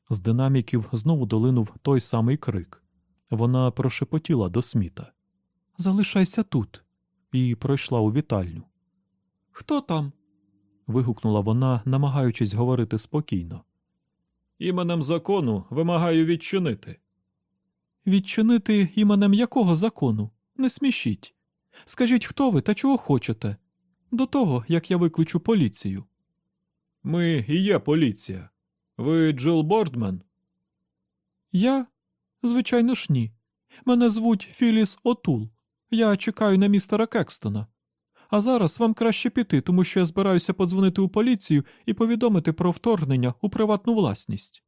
З динаміків знову долинув той самий крик. Вона прошепотіла до сміта Залишайся тут, і пройшла у вітальню. Хто там? вигукнула вона, намагаючись говорити спокійно. Іменем закону вимагаю відчинити. Відчинити іменем якого закону? Не смішіть. Скажіть, хто ви та чого хочете? До того, як я викличу поліцію. Ми і є поліція. Ви Джил Бордмен? Я? Звичайно ж, ні. Мене звуть Філіс Отул. Я чекаю на містера Кекстона. А зараз вам краще піти, тому що я збираюся подзвонити у поліцію і повідомити про вторгнення у приватну власність.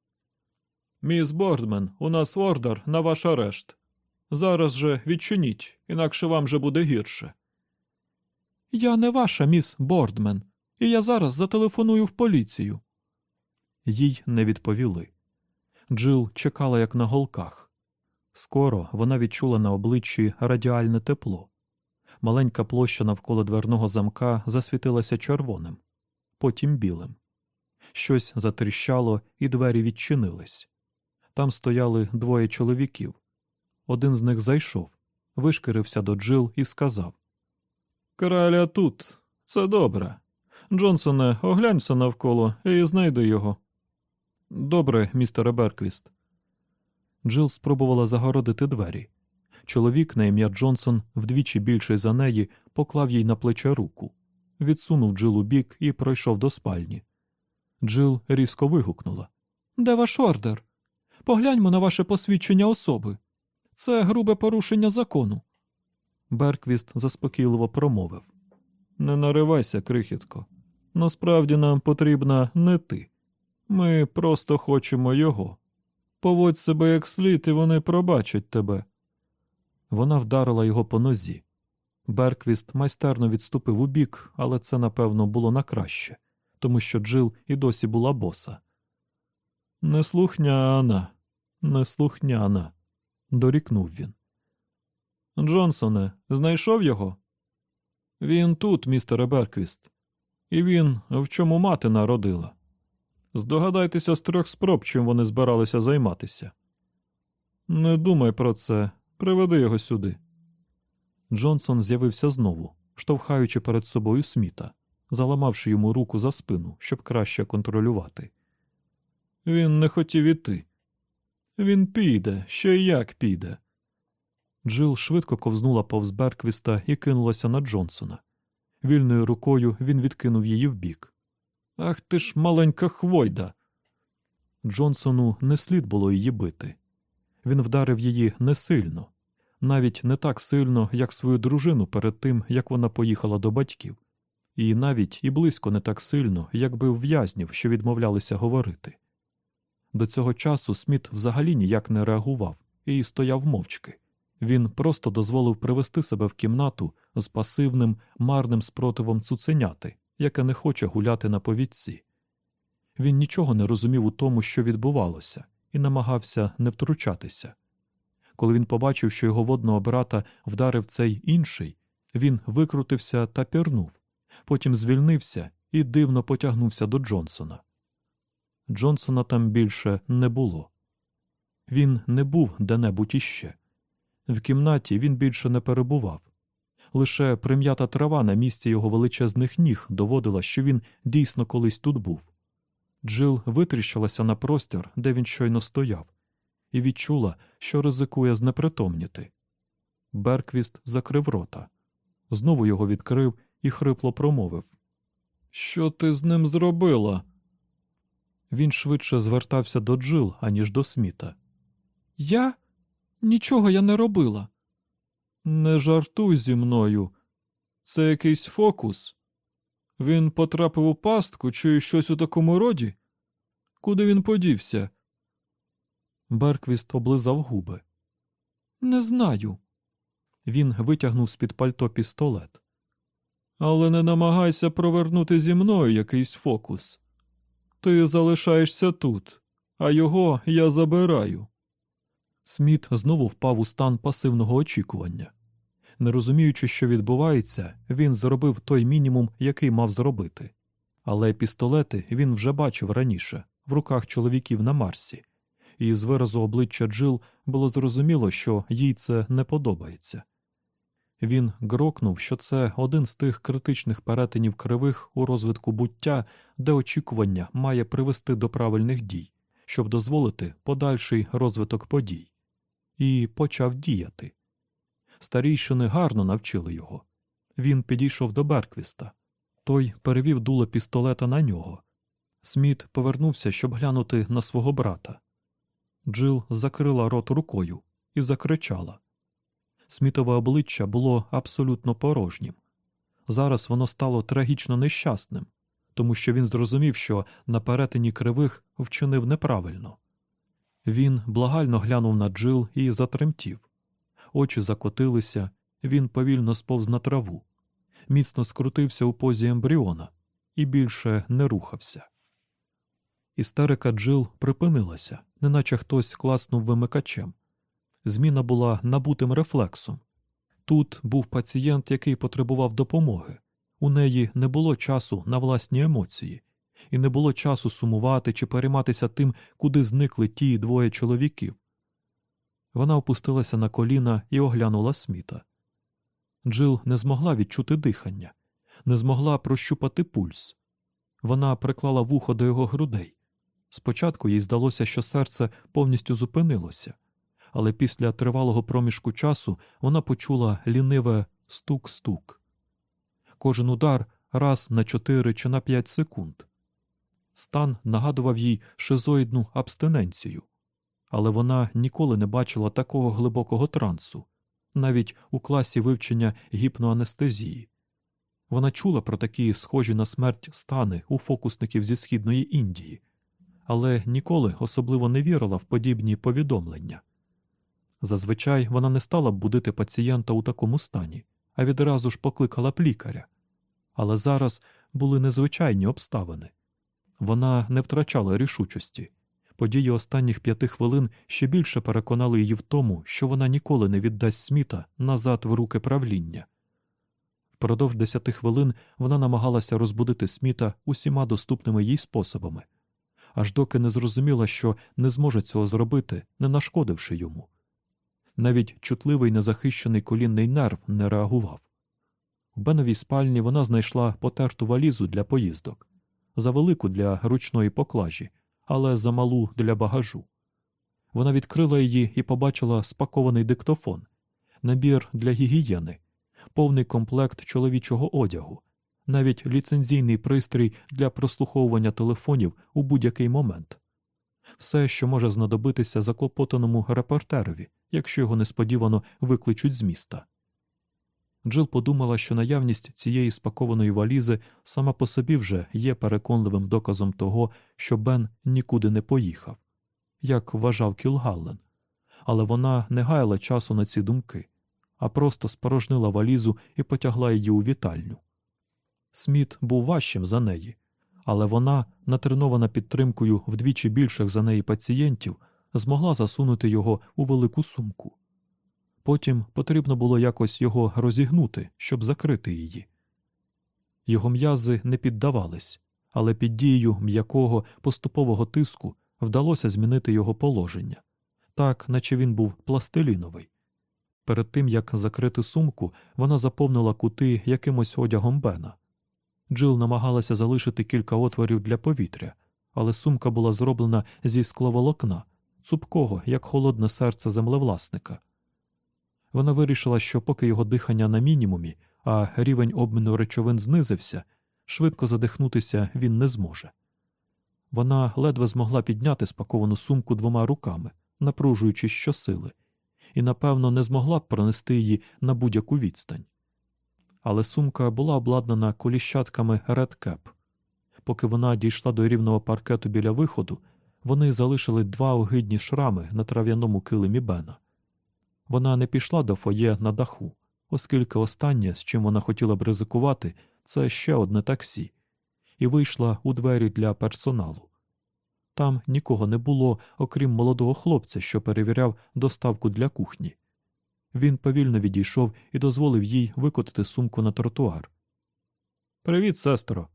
Міс Бордмен, у нас ордер на ваш арешт. Зараз же відчиніть, інакше вам же буде гірше. Я не ваша міс Бордмен, і я зараз зателефоную в поліцію. Їй не відповіли. Джил чекала, як на голках. Скоро вона відчула на обличчі радіальне тепло. Маленька площа навколо дверного замка засвітилася червоним, потім білим. Щось затріщало, і двері відчинились. Там стояли двоє чоловіків. Один з них зайшов, вишкірився до Джил і сказав Краля тут, це добре. Джонсоне, оглянься навколо і знайди його. Добре, містере Берквіст. Джил спробувала загородити двері. Чоловік на ім'я Джонсон, вдвічі більший за неї, поклав їй на плече руку, відсунув Джил у бік і пройшов до спальні. Джил різко вигукнула Де ваш ордер? Погляньмо на ваше посвідчення особи. Це грубе порушення закону. Берквіст заспокійливо промовив Не наривайся, крихітко. Насправді нам потрібна не ти. Ми просто хочемо його. Поводь себе як слід, і вони пробачать тебе. Вона вдарила його по нозі. Берквіст майстерно відступив у бік, але це, напевно, було на краще, тому що Джил і досі була боса. Неслухняна, неслухняна, дорікнув він. Джонсоне, знайшов його? Він тут, містере Берквіст, і він в чому мати народила. Здогадайтеся з трьох спроб, чим вони збиралися займатися. Не думай про це, приведи його сюди. Джонсон з'явився знову, штовхаючи перед собою сміта, заламавши йому руку за спину, щоб краще контролювати. Він не хотів іти. Він піде, ще й як піде. Джил швидко ковзнула повз Берквіста і кинулася на Джонсона. Вільною рукою він відкинув її вбік. Ах ти ж маленька хвойда. Джонсону не слід було її бити. Він вдарив її не сильно, навіть не так сильно, як свою дружину перед тим, як вона поїхала до батьків, і навіть і близько не так сильно, як би в'язнів, що відмовлялися говорити. До цього часу Сміт взагалі ніяк не реагував і стояв мовчки. Він просто дозволив привести себе в кімнату з пасивним, марним спротивом цуценяти, яке не хоче гуляти на повідці. Він нічого не розумів у тому, що відбувалося, і намагався не втручатися. Коли він побачив, що його водного брата вдарив цей інший, він викрутився та пірнув, потім звільнився і дивно потягнувся до Джонсона. Джонсона там більше не було. Він не був де-небудь іще. В кімнаті він більше не перебував. Лише прим'ята трава на місці його величезних ніг доводила, що він дійсно колись тут був. Джил витріщилася на простір, де він щойно стояв, і відчула, що ризикує знепритомніти. Берквіст закрив рота. Знову його відкрив і хрипло промовив Що ти з ним зробила? Він швидше звертався до Джил, аніж до сміта. Я? Нічого я не робила. Не жартуй зі мною. Це якийсь фокус. Він потрапив у пастку чи щось у такому роді? Куди він подівся? Берквіст облизав губи. Не знаю. Він витягнув з під пальто пістолет. Але не намагайся провернути зі мною якийсь фокус. Ти залишаєшся тут, а його я забираю. Сміт знову впав у стан пасивного очікування. Не розуміючи, що відбувається, він зробив той мінімум, який мав зробити. Але пістолети він вже бачив раніше, в руках чоловіків на Марсі, і з виразу обличчя Джил було зрозуміло, що їй це не подобається. Він грокнув, що це один з тих критичних перетинів кривих у розвитку буття, де очікування має привести до правильних дій, щоб дозволити подальший розвиток подій, і почав діяти. Старійшини гарно навчили його. Він підійшов до Берквіста. Той перевів дуло пістолета на нього. Сміт повернувся, щоб глянути на свого брата. Джил закрила рот рукою і закричала. Смітове обличчя було абсолютно порожнім. Зараз воно стало трагічно нещасним, тому що він зрозумів, що на перетині кривих вчинив неправильно. Він благально глянув на Джил і затремтів. Очі закотилися, він повільно сповз на траву, міцно скрутився у позі ембріона і більше не рухався. Істерика Джил припинилася, неначе хтось класнув вимикачем. Зміна була набутим рефлексом. Тут був пацієнт, який потребував допомоги. У неї не було часу на власні емоції, і не було часу сумувати чи перейматися тим, куди зникли ті двоє чоловіків. Вона опустилася на коліна і оглянула сміта. Джил не змогла відчути дихання, не змогла прощупати пульс. Вона приклала вухо до його грудей. Спочатку їй здалося, що серце повністю зупинилося але після тривалого проміжку часу вона почула ліниве стук-стук. Кожен удар раз на чотири чи на п'ять секунд. Стан нагадував їй шизоїдну абстиненцію. Але вона ніколи не бачила такого глибокого трансу, навіть у класі вивчення гіпноанестезії. Вона чула про такі схожі на смерть стани у фокусників зі східної Індії, але ніколи особливо не вірила в подібні повідомлення. Зазвичай вона не стала б будити пацієнта у такому стані, а відразу ж покликала б лікаря. Але зараз були незвичайні обставини. Вона не втрачала рішучості. Події останніх п'яти хвилин ще більше переконали її в тому, що вона ніколи не віддасть сміта назад в руки правління. Впродовж десяти хвилин вона намагалася розбудити сміта усіма доступними їй способами, аж доки не зрозуміла, що не зможе цього зробити, не нашкодивши йому. Навіть чутливий незахищений колінний нерв не реагував. У Беновій спальні вона знайшла потерту валізу для поїздок, завелику для ручної поклажі, але замалу для багажу. Вона відкрила її і побачила спакований диктофон, набір для гігієни, повний комплект чоловічого одягу, навіть ліцензійний пристрій для прослуховування телефонів у будь-який момент. Все, що може знадобитися заклопотаному репортерові, якщо його несподівано викличуть з міста. Джил подумала, що наявність цієї спакованої валізи сама по собі вже є переконливим доказом того, що Бен нікуди не поїхав, як вважав Кілгаллен, але вона не гаяла часу на ці думки, а просто спорожнила валізу і потягла її у вітальню. Сміт був важчим за неї, але вона, натренована підтримкою вдвічі більших за неї пацієнтів, змогла засунути його у велику сумку. Потім потрібно було якось його розігнути, щоб закрити її. Його м'язи не піддавались, але під дією м'якого поступового тиску вдалося змінити його положення, так наче він був пластиліновий. Перед тим як закрити сумку, вона заповнила кути якимось одягом Бена. Джил намагалася залишити кілька отворів для повітря, але сумка була зроблена зі скловолокна, цупкого, як холодне серце землевласника. Вона вирішила, що поки його дихання на мінімумі, а рівень обміну речовин знизився, швидко задихнутися він не зможе. Вона ледве змогла підняти спаковану сумку двома руками, напружуючи щосили, і, напевно, не змогла б пронести її на будь-яку відстань. Але сумка була обладнана коліщатками Cap. Поки вона дійшла до рівного паркету біля виходу, вони залишили два огидні шрами на трав'яному килимі Бена. Вона не пішла до фоє на даху, оскільки останнє, з чим вона хотіла б ризикувати, це ще одне таксі, і вийшла у двері для персоналу. Там нікого не було, окрім молодого хлопця, що перевіряв доставку для кухні. Він повільно відійшов і дозволив їй викотити сумку на тротуар. Привіт, сестро.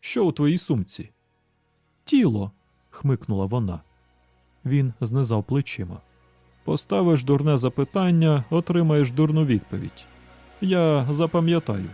Що у твоїй сумці? Тіло. хмикнула вона. Він знизав плечима. Поставиш дурне запитання, отримаєш дурну відповідь. Я запам'ятаю.